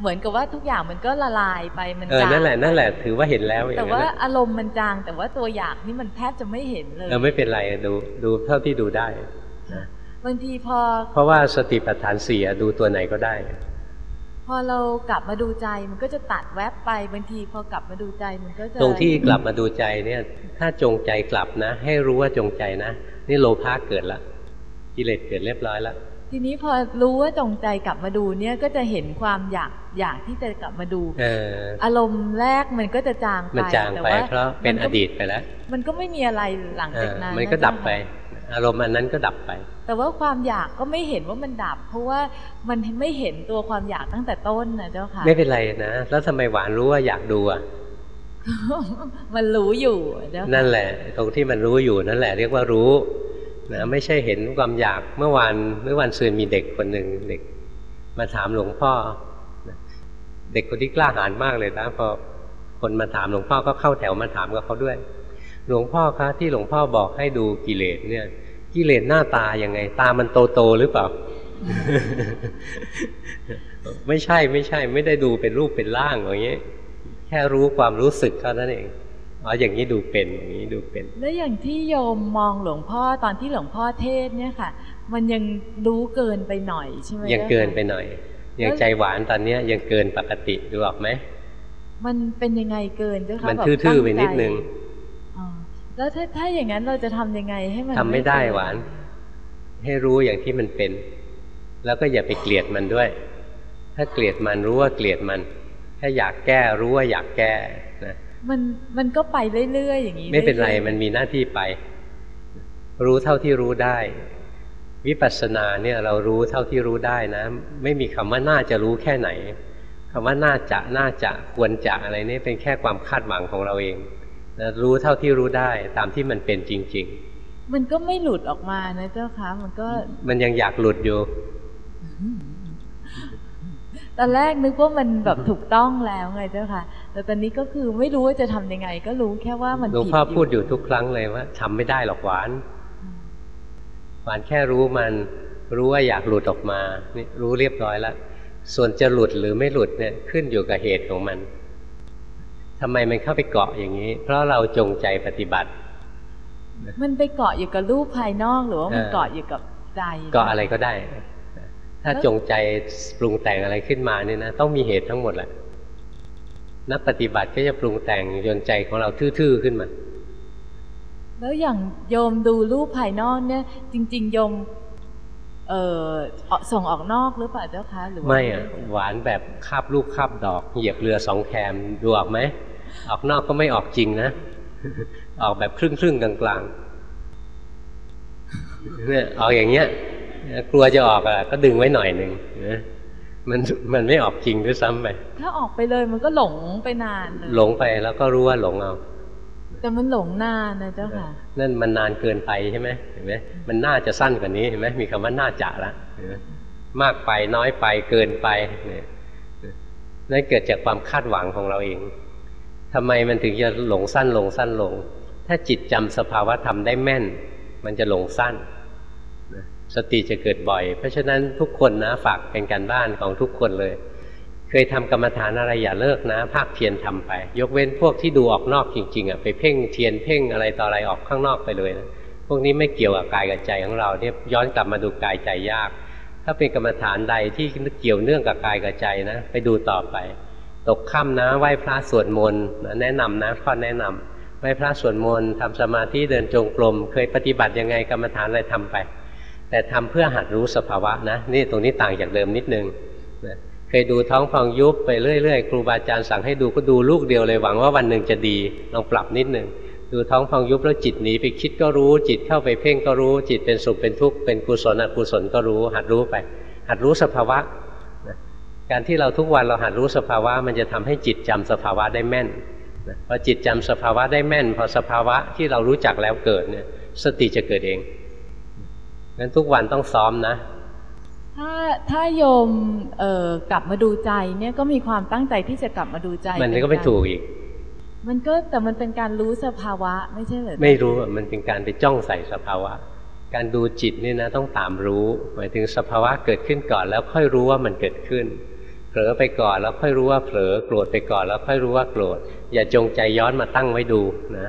เหมือนกับว่าทุกอย่างมันก็ละลายไปมันเออจางนั่นแหละนั่นแหละถือว่าเห็นแล้วอย่าแต่งนั้ว่านน่ะอารมณ์มันจาง แต่ว่าตัวอยากนี่มันแทบจะไม่เห็นเลยเออไม่เป็นไรดูดูเท่าที่ดูได้นะบางทีพอ เพราะว่าสติปัฏฐานสี่อะดูตัวไหนก็ได้ พอเรากลับมาดูใจมันก็จะตัดแวบไปบางทีพอกลับมาดูใจมันก็จะตรงที่กลับมาดูใจเนี่ยถ้าจงใจกลับนะ ให้รู้ว่าจงใจนะ นี่โลภะเกิดละกิเลสเกิดเรียบร้อยแล้วทีนี้พอรู้ว่าจงใจกลับมาดูเนี่ยก็จะเห็นความอยากอยากที่จะกลับมาดูเอออารมณ์แรกมันก็จะจางไปมันจางแต่ไปว่เพราะเป็นมัอก็ดีตไปแล้ว มันก็ไม่มีอะไรหลังเอจากอนั้นมันก็นะดับไปเจ้าค่ะ อารมณ์อันนั้นก็ดับไป แต่ว่าความอยากก็ไม่เห็นว่ามันดับ เพราะว่ามันไม่เห็นตัวความอยากตั้งแต่ต้นนะเจ้าค่ะ ไม่เป็นไรนะ แล้วทำไมหวานรู้ว่าอยากดูอะมันรู้อยู่อะเจ้าค่ะนั่นแหละ ตรงที่มันรู้อยู่นั่นแหละ เรียกว่ารู้นะไม่ใช่เห็นความอยากเมื่อวานเมื่อวันซืนมีเด็กคนหนึ่งเด็ก มาถามหลวงพ่อนะเด็กคนที่กล้าหาญมากเลยนะพอคนมาถามหลวงพ่อก็เข้าแถวมาถามกับเขาด้วย หลวงพ่อคะที่หลวงพ่อบอกให้ดูกิเลสเนี่ย กิเลสหน้าตายังไง ตามันโตโตๆหรือเปล่า ไม่ใช่ไม่ใช่ ไม่ได้ดูเป็นรูปเป็นร่างอย่างเงี้ยแค่รู้ความรู้สึกเท่านั้นเองอ๋ออย่างนี้ดูเป็นอย่างนี้ดูเป็น แล้วอย่างที่โยมมองหลวงพ่อตอนที่หลวงพ่อเทศน์เนี่ยค่ะ มันยังรู้เกินไปหน่อยใช่ไหมยังจ้าค่ะเกินไปหน่อยยังใจหวานตอนเนี้ยยังเกินปกติดูออกไหมมันเป็นยังไงเกินเจ้าคะมันแบบทื่อๆไปตั้งใจนิดนึงอ๋อ แล้วถ้าถ้าอย่างนั้นเราจะทำยังไงให้มันทำไม่ได้เกิหวาน ให้รู้อย่างที่มันเป็น แล้วก็อย่าไปเกลียดมันด้วย ถ้าเกลียดมันรู้ว่าเกลียดมัน ถ้าอยากแก้รู้ว่าอยากแก้นะมันมันก็ไปเรื่อยๆอย่างนี้ ไม่เป็นไรอยๆมันมีหน้าที่ไป รู้เท่าที่รู้ได้ วิปัสสนาเนี่ยเรารู้เท่าที่รู้ได้นะ ไม่มีคำว่าน่าจะรู้แค่ไหนคำว่าน่าจะน่าจะควรจะอะไรนี่เป็นแค่ความคาดหวังของเราเอง นะรู้เท่าที่รู้ได้ตามที่มันเป็นจริงมันก็ไม่หลุดออกมานะเจ้าคะมันก็ๆมันยังอยากหลุดอยู่ตอนแรกนึกว่ามันแบบถูกต้องแล้วไงเจ้าค่ะ แต่ตอนนี้ก็คือไม่รู้ว่าจะทำยังไง ก็รู้แค่ว่ามันหลวงผิดพ่อพูดอยู่ทุกครั้งเลยว่าทำไม่ได้หรอกหวาน หวานแค่รู้มันรู้ว่าอยากหลุดออกมานี่รู้เรียบร้อยแล้ว ส่วนจะหลุดหรือไม่หลุดเนี่ยขึ้นอยู่กับเหตุของมัน ทำไมมันเข้าไปเกาะอย่างนี้ เพราะเราจงใจปฏิบัติ มันไปเกาะอยู่กับรูปภายนอกหรือว่ามันเออเกาะอยู่กับใจเกาะอะไรก็ได้ ถ้าจงใจปรุงแต่งอะไรขึ้นมาเนี่ยนะต้องมีเหตุทั้งหมดแหละนักปฏิบัติก็จะปรุงแต่งจนใจของเราทื่อๆขึ้นมา แล้วอย่างโยมดูรูปภายนอกเนี่ย จริง ๆ โยมเอ่อออกส่งออกนอกหรือเปล่าเจ้าคะหรือว่าไม่อะหวานแบบคาบลูกคาบดอก เหยียบเรือสองแคมดูออกไหม ออกนอกก็ไม่ออกจริงนะ ออกแบบครึ่งครึ่งๆกลางกลางๆเนี่ยออกอย่างเงี้ย กลัวจะออกอะ ก็ดึงไว้หน่อยหนึ่งนะมันมันไม่ออกจริงด้วยซ้ำไป ถ้าออกไปเลยมันก็หลงไปนานเลยหลงไปแล้วก็รู้ว่าหลงเอา แต่มันหลงนานนะเจ้าค่ะ นั่นมันนานเกินไปใช่ไหมเห็นไหมมันน่าจะสั้นกว่านี้เห็นไหมมีคำว่าน่าจะละเห็นไหมมากไปน้อยไปเกินไปเนี่ยนั่นเกิดจากความคาดหวังของเราเอง ทำไมมันถึงจะหลงสั้นลงสั้นลง ถ้าจิตจำสภาวะธรรมได้แม่น มันจะหลงสั้นสติจะเกิดบ่อย เพราะฉะนั้นทุกคนนะฝากเป็นการบ้านของทุกคนเลย เคยทำกรรมฐานอะไรอย่าเลิกนะ ภาคเพียรทำไป ยกเว้นพวกที่ดูออกนอกจริงๆอะไปเพ่งเทียนเพ่งอะไรต่ออะไรออกข้างนอกไปเลยนะพวกนี้ไม่เกี่ยวกับกายกับใจของเราเนี่ยย้อนกลับมาดูกายใจยาก ถ้าเป็นกรรมฐานใดที่เกี่ยวเนื่องกับกายกับใจนะ ไปดูต่อไป ตกค่ำนะไหว้พระสวดมนต์แนะนำนะข้อแนะนำไหว้พระสวดมนต์ทำสมาธิเดินจงกรมเคยปฏิบัติยังไงกรรมฐานอะไรทำไป แต่ทำเพื่อหัดรู้สภาวะนะนี่ตรงนี้ต่างจากเดิมนิดนึงนะเคยดูท้องฟองยุบไปเรื่อยๆครูบาอาจารย์สั่งให้ดูก็ดูลูกเดียวเลยหวังว่าวันหนึ่งจะดีลองปรับนิดนึงดูท้องฟองยุบแล้วจิตหนีไปคิดก็รู้ จิตเข้าไปเพ่งก็รู้ จิตเป็นสุขเป็นทุกข์เป็นกุศลอกุศลก็รู้ หัดรู้ไป หัดรู้สภาวะ การที่เราทุกวันเราหัดรู้สภาวะ มันจะทำให้จิตจำสภาวะได้แม่นพอจิตจำสภาวะได้แม่น พอสภาวะที่เรารู้จักแล้วเกิดเนี่ย สติจะเกิดเองงั้นทุกวันต้องซ้อมนะ ถ้าถ้าโยมเอ่อกลับมาดูใจเนี่ยก็มีความตั้งใจที่จะกลับมาดูใจ มันก็ไม่ถูกอีก มันก็แต่มันเป็นการรู้สภาวะไม่ใช่เหรอไม่รู้มันเป็นการไปจ้องใส่สภาวะ การดูจิตนี่นะต้องตามรู้ หมายถึงสภาวะเกิดขึ้นก่อนแล้วค่อยรู้ว่ามันเกิดขึ้น เผลอไปก่อนแล้วค่อยรู้ว่าเผลอโกรธไปก่อนแล้วค่อยรู้ว่าโกรธอย่าจงใจย้อนมาตั้งไว้ดูนะ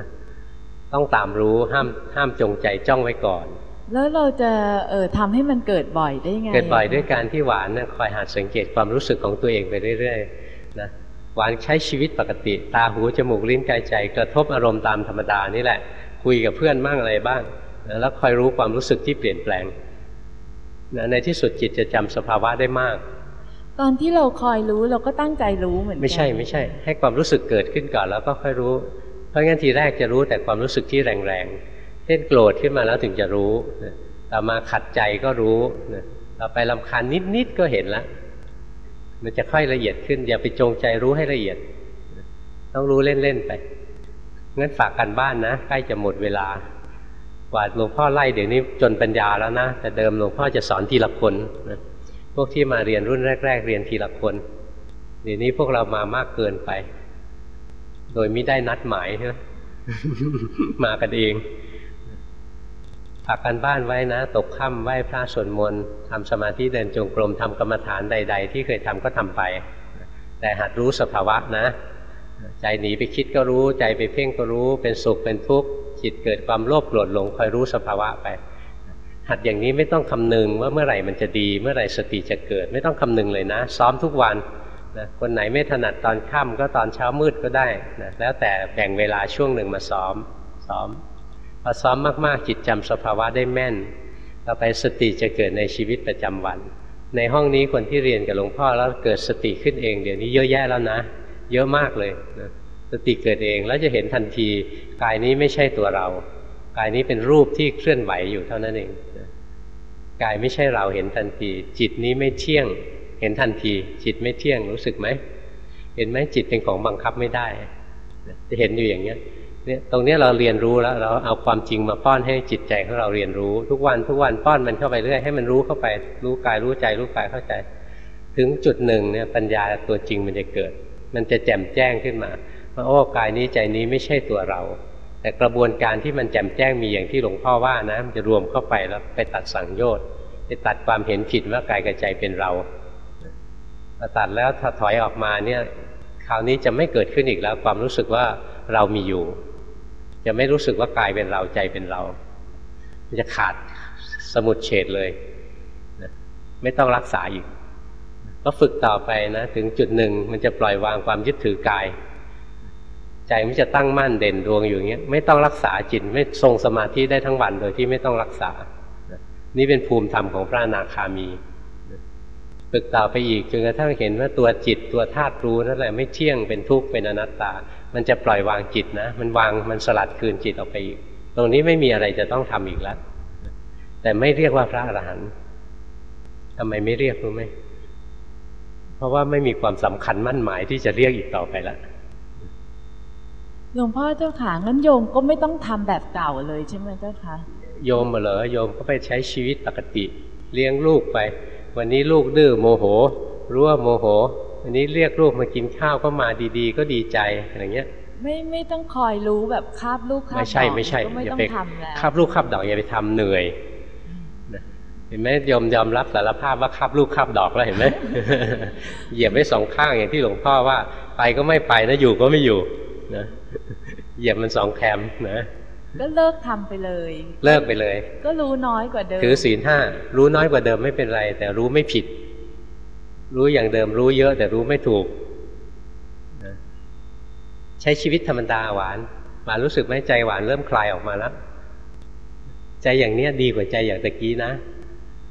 ต้องตามรู้ห้ามห้ามจงใจจ้องไว้ก่อน แล้วเราจะเออทำให้มันเกิดบ่อยได้ไง เกิดบ่อยด้วยการที่หวานนะคอยหัดสังเกตความรู้สึกของตัวเองไปเรื่อยๆนะหวานใช้ชีวิตปกติ ตาหูจมูกลิ้นกายใจ กระทบอารมณ์ตามธรรมดานี่แหละ คุยกับเพื่อนบ้างอะไรบ้างนะแล้วคอยรู้ความรู้สึกที่เปลี่ยนแปลงนะในที่สุดจิตจะจำสภาวะได้มาก ตอนที่เราคอยรู้เราก็ตั้งใจรู้เหมือนกันไม่ใช่ไม่ใช่ ให้ความรู้สึกเกิดขึ้นก่อนแล้วก็ค่อยรู้ เพราะงั้นทีแรกจะรู้แต่ความรู้สึกที่แรงๆเช่นโกรธขึ้นมาแล้วถึงจะรู้ต่อมาขัดใจก็รู้ต่อไปลำคาญนิดๆก็เห็นแล้วมันจะค่อยละเอียดขึ้น อย่าไปจงใจรู้ให้ละเอียด ต้องรู้เล่นๆไปงั้นฝากกันบ้านนะใกล้จะหมดเวลากว่าหลวงพ่อไล่เดี๋ยวนี้จนปัญญาแล้วนะแต่เดิมหลวงพ่อจะสอนทีละคนนะ พวกที่มาเรียนรุ่นแรก ๆ เรียนทีละคนเดี๋ยวนี้พวกเรามามากเกินไป โดยไม่ได้นัดหมายนะมากันเองฝากกันบ้านไว้นะ ตกค่ำไหว้พระสวดมนต์ทำสมาธิเดินจงกรมทำกรรมฐานใด ๆ ที่เคยทำก็ทำไป แต่หัดรู้สภาวะนะ ใจหนีไปคิดก็รู้ ใจไปเพ่งก็รู้ เป็นสุขเป็นทุกข์จิตเกิดความโลภโกรธหลงคอยรู้สภาวะไป หัดอย่างนี้ไม่ต้องคำนึงว่าเมื่อไหร่มันจะดี เมื่อไหร่สติจะเกิด ไม่ต้องคำนึงเลยนะ ซ้อมทุกวันนะคนไหนไม่ถนัดตอนค่ำก็ตอนเช้ามืดก็ได้นะแล้วแต่แบ่งเวลาช่วงหนึ่งมาซ้อมซ้อมพอซ้อมมากๆ จิตจำสภาวะได้แม่น ต่อไปสติจะเกิดในชีวิตประจำวัน ในห้องนี้คนที่เรียนกับหลวงพ่อแล้วเกิดสติขึ้นเอง เดี๋ยวนี้เยอะแยะแล้วนะ เยอะมากเลยนะสติเกิดเองแล้วจะเห็นทันทีกายนี้ไม่ใช่ตัวเรา กายนี้เป็นรูปที่เคลื่อนไหวอยู่เท่านั้นเองกายไม่ใช่เราเห็นทันที จิตนี้ไม่เที่ยง เห็นทันที จิตไม่เที่ยงรู้สึกไหมเห็นไหมจิตเป็นของบังคับไม่ได้จะเห็นอยู่อย่างเนี้ยเนี่ยตรงนี้เราเรียนรู้แล้ว เราเอาความจริงมาป้อนให้จิตใจของเราเรียนรู้ ทุกวันทุกวันป้อนมันเข้าไปเรื่อยให้มันรู้เข้าไปรู้กายรู้ใจรู้กายเข้าใจ ถึงจุดหนึ่งเนี่ยปัญญาตัวจริงมันจะเกิด มันจะแจ่มแจ้งขึ้นมาว่าโอ้กายนี้ใจนี้ไม่ใช่ตัวเรา แต่กระบวนการที่มันแจ่มแจ้งมีอย่างที่หลวงพ่อว่านะมันจะรวมเข้าไปแล้วไปตัดสังโยชน์ไปตัดความเห็นผิดว่ากายกับใจเป็นเราพอตัดแล้วถ้าถอยออกมาเนี่ย คราวนี้จะไม่เกิดขึ้นอีกแล้ว ความรู้สึกว่าเรามีอยู่ จะไม่รู้สึกว่ากายเป็นเราใจเป็นเรา มันจะขาดสมุดเฉดเลยไม่ต้องรักษาอีกก็ฝึกต่อไปนะ ถึงจุดหนึ่งมันจะปล่อยวางความยึดถือกาย ใจมันจะตั้งมั่นเด่นดวงอยู่อย่างเงี้ยไม่ต้องรักษาจิตไม่ทรงสมาธิได้ทั้งวันโดยที่ไม่ต้องรักษา นี่เป็นภูมิธรรมของพระอนาคามีฝึกต่อไปอีกจนกระทั่งเห็นว่าตัวจิตตัวธาตุรู้นั่นแหละไม่เที่ยงเป็นทุกข์เป็นอนัตตา มันจะปล่อยวางจิตนะ มันวางมันสลัดคืนจิตออกไปอีก ตรงนี้ไม่มีอะไรจะต้องทำอีกแล้ว แต่ไม่เรียกว่าพระอรหันต์ทำไมไม่เรียกรู้ไหมเพราะว่าไม่มีความสำคัญมั่นหมายที่จะเรียกอีกต่อไปแล้ว หลวงพ่อเจ้าขางั้นโยมก็ไม่ต้องทำแบบเก่าเลยใช่ไหมเจ้าคะโยมเหรอโยมก็ไปใช้ชีวิตปกติ เลี้ยงลูกไป วันนี้ลูกดื้อโมโหรู้ว่าโมโหอันนี้เรียกลูกมากินข้าวก็มาดีๆ ก็ดีใจอะไรเงี้ย ไม่ไม่ต้องคอยรู้แบบคาบลูกคาบไม่ใช่ไม่ใช่อย่าไปคาบลูกคาบดอกอย่าไปทำเหนื่อยเห็นไหมยอมยอมรับสารภาพว่าคาบลูกคาบดอกแล้วเห็นไหมเหยียบไว้สองข้างอย่างที่หลวงพ่อว่า ไปก็ไม่ไปนะอยู่ก็ไม่อยู่ นะเหยียบมันสองแคมนะก็เลิกทำไปเลย เลิกไปเลย ก็รู้น้อยกว่าเดิม ถือศีลห้ารู้น้อยกว่าเดิมไม่เป็นไร แต่รู้ไม่ผิด รู้อย่างเดิมรู้เยอะ แต่รู้ไม่ถูกนะใช้ชีวิตธรรมดาหวานหวานรู้สึกไหมใจหวานเริ่มคลายออกมาแล้วใจอย่างเนี้ยดีกว่าใจอย่างตะกี้นะ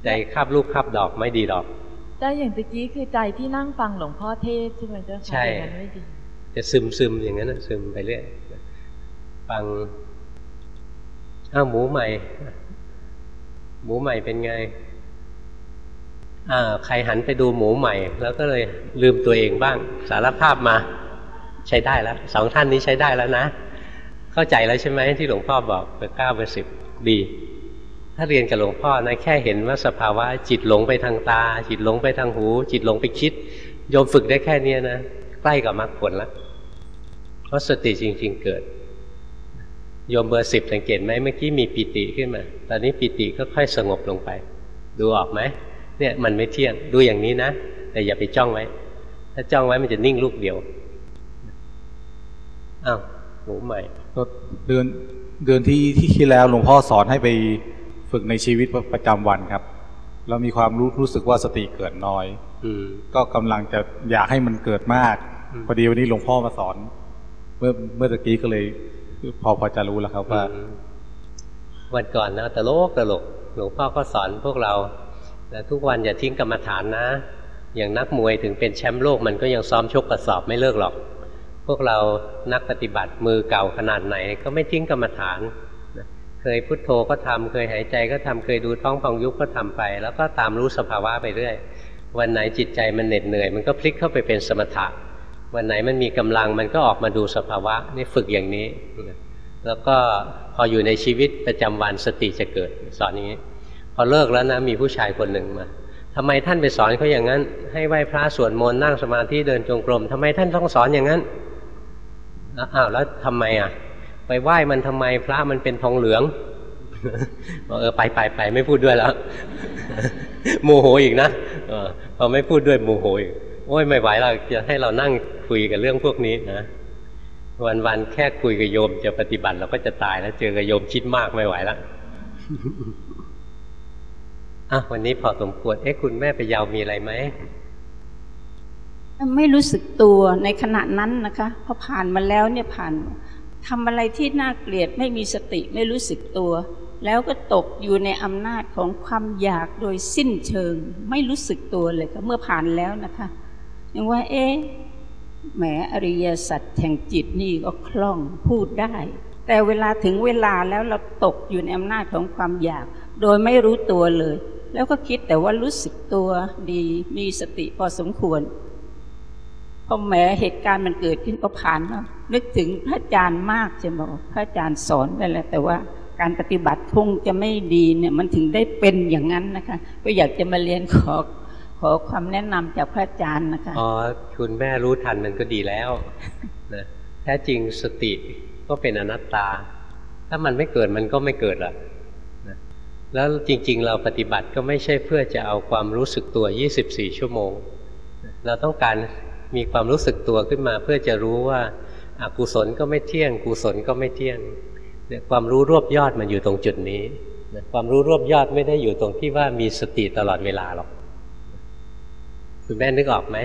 ใจคาบลูกคาบดอกไม่ดีดอกใจอย่างตะกี้คือใจที่นั่งฟังหลวงพ่อเทศใช่ไหมเจ้าค่ะใช่อย่างนั้นไม่ดี จะซึมซึมอย่างนั้นนะซึมไปเรื่อยฟังอ้าวหมูใหม่ หมูใหม่เป็นไงอ่าใครหันไปดูหมูใหม่ แล้วก็เลยลืมตัวเองบ้าง สารภาพมา ใช้ได้แล้วสองท่านนี้ใช้ได้แล้วนะ เข้าใจแล้วใช่ไหมที่หลวงพ่อบอกเบอร์เก้าเบอร์สิบดี ถ้าเรียนกับหลวงพ่อนะแค่เห็นว่าสภาวะจิตหลงไปทางตา จิตหลงไปทางหู จิตหลงไปคิดโยมฝึกได้แค่เนี้ยนะ ใกล้กับมรรคผลแล้วเพราะสติจริง ๆ เกิดโยมเบอร์สิบสังเกตไหมเมื่อกี้มีปิติขึ้นมา ตอนนี้ปิติก็ค่อยสงบลงไป ดูออกไหมเนี่ยมันไม่เที่ยงดูอย่างนี้นะ แต่อย่าไปจ้องไว้ ถ้าจ้องไว้มันจะนิ่งลูกเดียวอ้าวหมูใหม่ก็เดือนเดือนที่ที่ที่แล้วหลวงพ่อสอนให้ไปฝึกในชีวิตประจำวันครับ เรามีความรู้รู้สึกว่าสติเกิดน้อย ก็กำลังจะอยากให้มันเกิดมากอืมพอดีวันนี้หลวงพ่อมาสอน เมื่อเมื่อตะกี้ก็เลย พอพอจะรู้แล้วครับว่าอืมวันก่อนนะตลกตลกหลวงพ่อก็สอนพวกเราแต่ทุกวันอย่าทิ้งกรรมฐานนะ อย่างนักมวยถึงเป็นแชมป์โลกมันก็ยังซ้อมชกกระสอบไม่เลิกหรอก พวกเรานักปฏิบัติมือเก่าขนาดไหน ก็ไม่ทิ้งกรรมฐานนะเคยพุทโธก็ทำเคยหายใจก็ทำเคยดูท้องพองยุบก็ทำไป แล้วก็ตามรู้สภาวะไปเรื่อย วันไหนจิตใจมันเหน็ดเหนื่อย มันก็พลิกเข้าไปเป็นสมถะ วันไหนมันมีกำลังมันก็ออกมาดูสภาวะนี่ฝึกอย่างนี้ แล้วก็พออยู่ในชีวิตประจำวันสติจะเกิดสอนอย่างนี้ พอเลิกแล้วนะมีผู้ชายคนหนึ่งมาทำไมท่านไปสอนเขาอย่างนั้น ให้ไหว้พระสวดมนต์นั่งสมาธิเดินจงกรมทำไมท่านต้องสอนอย่างนั้นอ้าวแล้วทำไมอะ ไปไหว้มันทำไมพระมันเป็นทองเหลือง บอกเออไปไปไปไม่พูดด้วยแล้วโมโหอีกนะอพอไม่พูดด้วยโมโหอีกโอ้ยไม่ไหวแล้วจะให้เรานั่งคุยกับเรื่องพวกนี้นะวันๆแค่คุยกับโยมจะปฏิบัติเราก็จะตายแล้วเจอกับโยมคิดมากไม่ไหวแล้วอะวันนี้พอสมควรเอ๊ะคุณแม่ไปยาวมีอะไรไหมไม่รู้สึกตัวในขณะนั้นนะคะพอผ่านมาแล้วเนี่ยผ่านทำอะไรที่น่าเกลียดไม่มีสติไม่รู้สึกตัว แล้วก็ตกอยู่ในอำนาจของความอยากโดยสิ้นเชิง ไม่รู้สึกตัวเลยค่ะเมื่อผ่านแล้วนะคะยังว่า เอ๊ะแหมอริยสัจแห่งจิตนี่ก็คล่องพูดได้ แต่เวลาถึงเวลาแล้วเราตกอยู่ในอำนาจของความอยาก โดยไม่รู้ตัวเลย แล้วก็คิดแต่ว่ารู้สึกตัวดีมีสติพอสมควรพอแหมเหตุการณ์มันเกิดขึ้นก็ผ่านมานึกถึงพระอาจารย์มากจะบอกพระอาจารย์สอนไปแล้วแต่ว่า การปฏิบัติคงจะไม่ดีเนี่ยมันถึงได้เป็นอย่างนั้นนะคะ ก็อยากจะมาเรียนขอขอความแนะนำจากพระอาจารย์นะคะอ๋อคุณแม่รู้ทันมันก็ดีแล้วนะแท้จริงสติก็เป็นอนัตตา ถ้ามันไม่เกิดมันก็ไม่เกิดหรอกนะแล้วจริง ๆ เราปฏิบัติก็ไม่ใช่เพื่อจะเอาความรู้สึกตัว 24 ชั่วโมง เราต้องการมีความรู้สึกตัวขึ้นมาเพื่อจะรู้ว่าอากุศลก็ไม่เที่ยง กุศลก็ไม่เที่ยง เนี่ยความรู้รวบยอดมันอยู่ตรงจุดนี้นะความรู้รวบยอดไม่ได้อยู่ตรงที่ว่ามีสติตลอดเวลาหรอกคุณแม่นึกออกไหม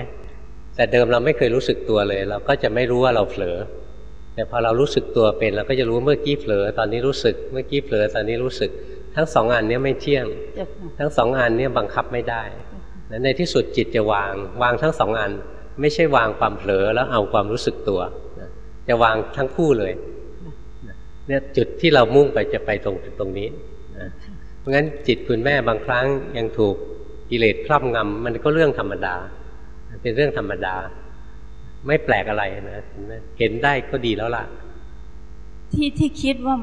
แต่เดิมเราไม่เคยรู้สึกตัวเลย เราก็จะไม่รู้ว่าเราเผลอ แต่พอเรารู้สึกตัวเป็น เราก็จะรู้เมื่อกี้เผลอตอนนี้รู้สึก เมื่อกี้เผลอตอนนี้รู้สึก ทั้งสองอันนี้ไม่เที่ยง ทั้งสองอันนี้บังคับไม่ได้และในที่สุดจิตจะวาง วางทั้งสองอัน ไม่ใช่วางความเผลอแล้วเอาความรู้สึกตัว จะวางทั้งคู่เลย เนี่ยจุดที่เรามุ่งไปจะไปตรงตรงนี้นะเพราะงั้นจิตคุณแม่บางครั้งยังถูกกิเลสครอบงำมันก็เรื่องธรรมดา เป็นเรื่องธรรมดา ไม่แปลกอะไรนะเห็นได้ก็ดีแล้วล่ะ ที่ที่คิดว่า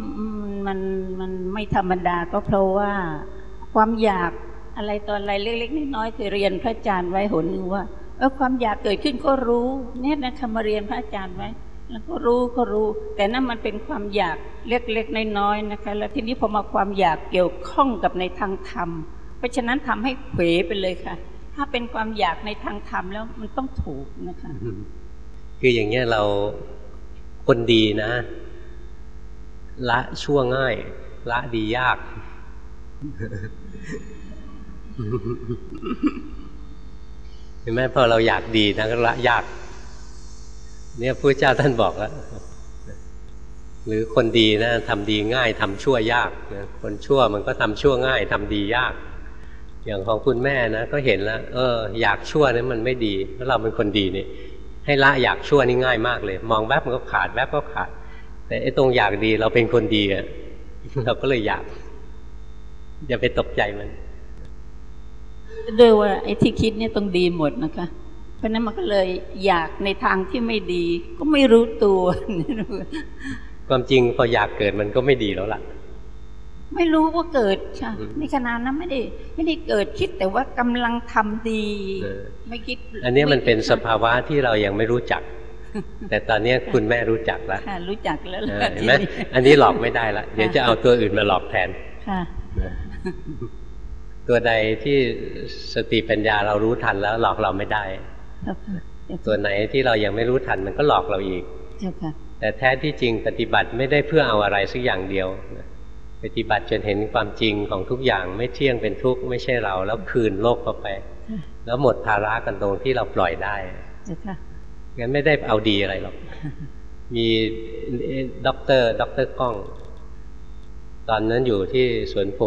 มันมันไม่ธรรมดาก็เพราะว่าความอยากอะไรตอนอะไรเล็กๆน้อยๆเคยเรียนพระอาจารย์ไว้หนหนึ่งว่าเออความอยากเกิดขึ้นก็รู้ เนี่ยนะคะมาเรียนพระอาจารย์ไว้ แล้วก็รู้ก็รู้ แต่นั่นมันเป็นความอยากเล็กๆน้อยๆนะคะ แล้วทีนี้พอมาความอยากเกี่ยวข้องกับในทางธรรม เพราะฉะนั้นทำให้เขวไปเลยค่ะ ถ้าเป็นความอยากในทางธรรมแล้วมันต้องถูกนะคะ คืออย่างเงี้ยเราคนดีนะ ละชั่วง่าย ละดียาก เห็นไหมพอเราอยากดีนะก็ละยาก เนี่ยพระเจ้าท่านบอกแล้วหรือคนดีนะทำดีง่ายทำชั่วยากนะคนชั่วมันก็ทำชั่วง่ายทำดียาก อย่างของคุณแม่นะก็เห็นแล้วเออ อยากชั่วนี่มันไม่ดีแล้วเราเป็นคนดีนี่ ให้ละอยากชั่วนี่ง่ายมากเลย มองแวบมันก็ขาดแวบก็ขาด แต่ไอ้ตรงอยากดีเราเป็นคนดีอะเราก็เลยอยากอย่าไปตกใจมันด้วยว่าไอ้ที่คิดเนี่ยต้องดีหมดนะคะ เพราะฉะนั้นมันก็เลยอยากในทางที่ไม่ดี ก็ไม่รู้ตัว ความจริงพออยากเกิดมันก็ไม่ดีแล้วล่ะ ไม่รู้ว่าเกิดค่ะอืมในขณะนั้นไม่ได้ไม่ได้เกิดคิดแต่ว่ากำลังทำดีเออไม่คิด อันนี้มันเป็นสภาภาวะที่เรายังไม่รู้จัก แต่ตอนนี้คุณแม่รู้จักแล้วค่ะรู้จักแล้วเออล่ะเห็นไหมทีนี้อันนี้หลอกไม่ได้ละเดี๋ยวจะเอาตัวอื่นมาหลอกแทนค่ะตัวใดที่สติปัญญาเรารู้ทันแล้วหลอกเราไม่ได้ ตัวไหนที่เรายังไม่รู้ทันมันก็หลอกเราอีกเจ้าค่ะแต่แท้ที่จริงปฏิบัติไม่ได้เพื่อเอาอะไรสักอย่างเดียวนะปฏิบัติจนเห็นความจริงของทุกอย่างไม่เที่ยงเป็นทุกข์ไม่ใช่เราแล้วคืนโลกเข้าไป แล้วหมดภาระกันตรงที่เราปล่อยได้เจ้าค่ะงั้นไม่ได้เอาดีอะไรหรอกมีด็อกเตอร์ด็อกเตอร์ก้อง ตอนนั้นอยู่ที่สวนโพธิ์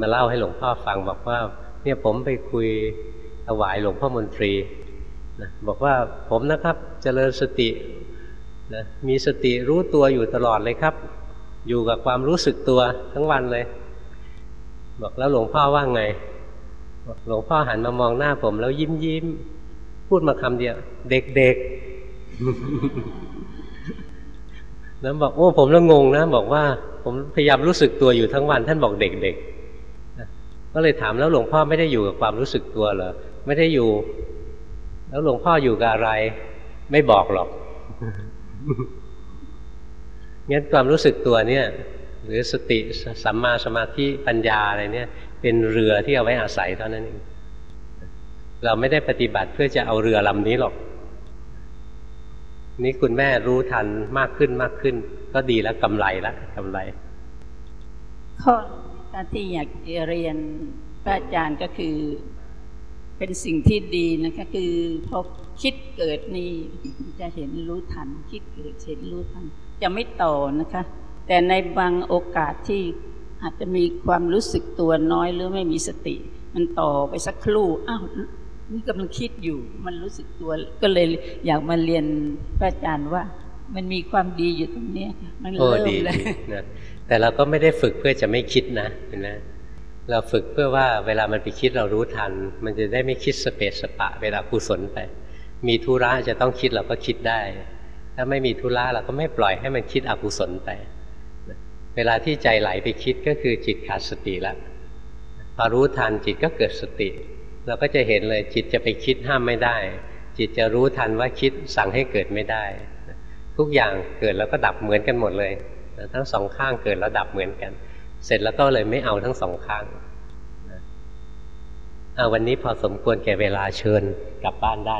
มาเล่าให้หลวงพ่อฟังบอกว่า เนี่ยผมไปคุยถวายหลวงพ่อมนตรี นะบอกว่าผมนะครับเจริญสตินะมีสติรู้ตัวอยู่ตลอดเลยครับ อยู่กับความรู้สึกตัวทั้งวันเลย บอกแล้วหลวงพ่อว่าไงบอกหลวงพ่อหันมามองหน้าผมแล้วยิ้มยิ้มพูดมาคำเดียว เด็กๆแล้วบอกโอ้ผมแล้วงงนะ บอกว่าผมพยายามรู้สึกตัวอยู่ทั้งวัน ท่านบอกเด็กๆนะก็เลยถามแล้วหลวงพ่อไม่ได้อยู่กับความรู้สึกตัวเหรอไม่ได้อยู่ แล้วหลวงพ่ออยู่กับอะไร ไม่บอกหรอกงั้นความรู้สึกตัวเนี่ย หรือสติสัมมาสมาธิปัญญาอะไรเนี่ย เป็นเรือที่เอาไว้อาศัยเท่านั้นเองเราไม่ได้ปฏิบัติเพื่อจะเอาเรือลำนี้หรอก นี่คุณแม่รู้ทันมากขึ้นมากขึ้น ก็ดีแล้วกำไรแล้วกำไรข้อที่อยากจะเรียนพระอาจารย์ก็คือ เป็นสิ่งที่ดีนะคะคือพอคิดเกิดนี่จะเห็นรู้ทัน คิดเกิดเห็นรู้ทัน จะไม่ต่อนะคะ แต่ในบางโอกาสที่อาจจะมีความรู้สึกตัวน้อยหรือไม่มีสติ มันต่อไปสักครู่อ้าวนี่กำลังคิดอยู่ มันรู้สึกตัวก็เลยอยากมาเรียนพระอาจารย์ว่า มันมีความดีอยู่ตรงนี้มันเริ่มเลยนะแต่เราก็ไม่ได้ฝึกเพื่อจะไม่คิดนะเห็นไหม เราฝึกเพื่อว่าเวลามันไปคิดเรารู้ทัน มันจะได้ไม่คิดสเปสสปะ เวลากุศลไป มีธุระจะต้องคิดเราก็คิดได้ ถ้าไม่มีธุระเราก็ไม่ปล่อยให้มันคิดอกุศลไป เวลาที่ใจไหลไปคิดก็คือจิตขาดสติแล้วพอรู้ทันจิตก็เกิดสติ เราก็จะเห็นเลยจิตจะไปคิดห้ามไม่ได้ จิตจะรู้ทันว่าคิดสั่งให้เกิดไม่ได้ ทุกอย่างเกิดแล้วก็ดับเหมือนกันหมดเลย ทั้งสองข้างเกิดแล้วดับเหมือนกัน เสร็จแล้วก็เลยไม่เอาทั้งสองข้างนะอ่าวันนี้พอสมควรแก่เวลาเชิญกลับบ้านได้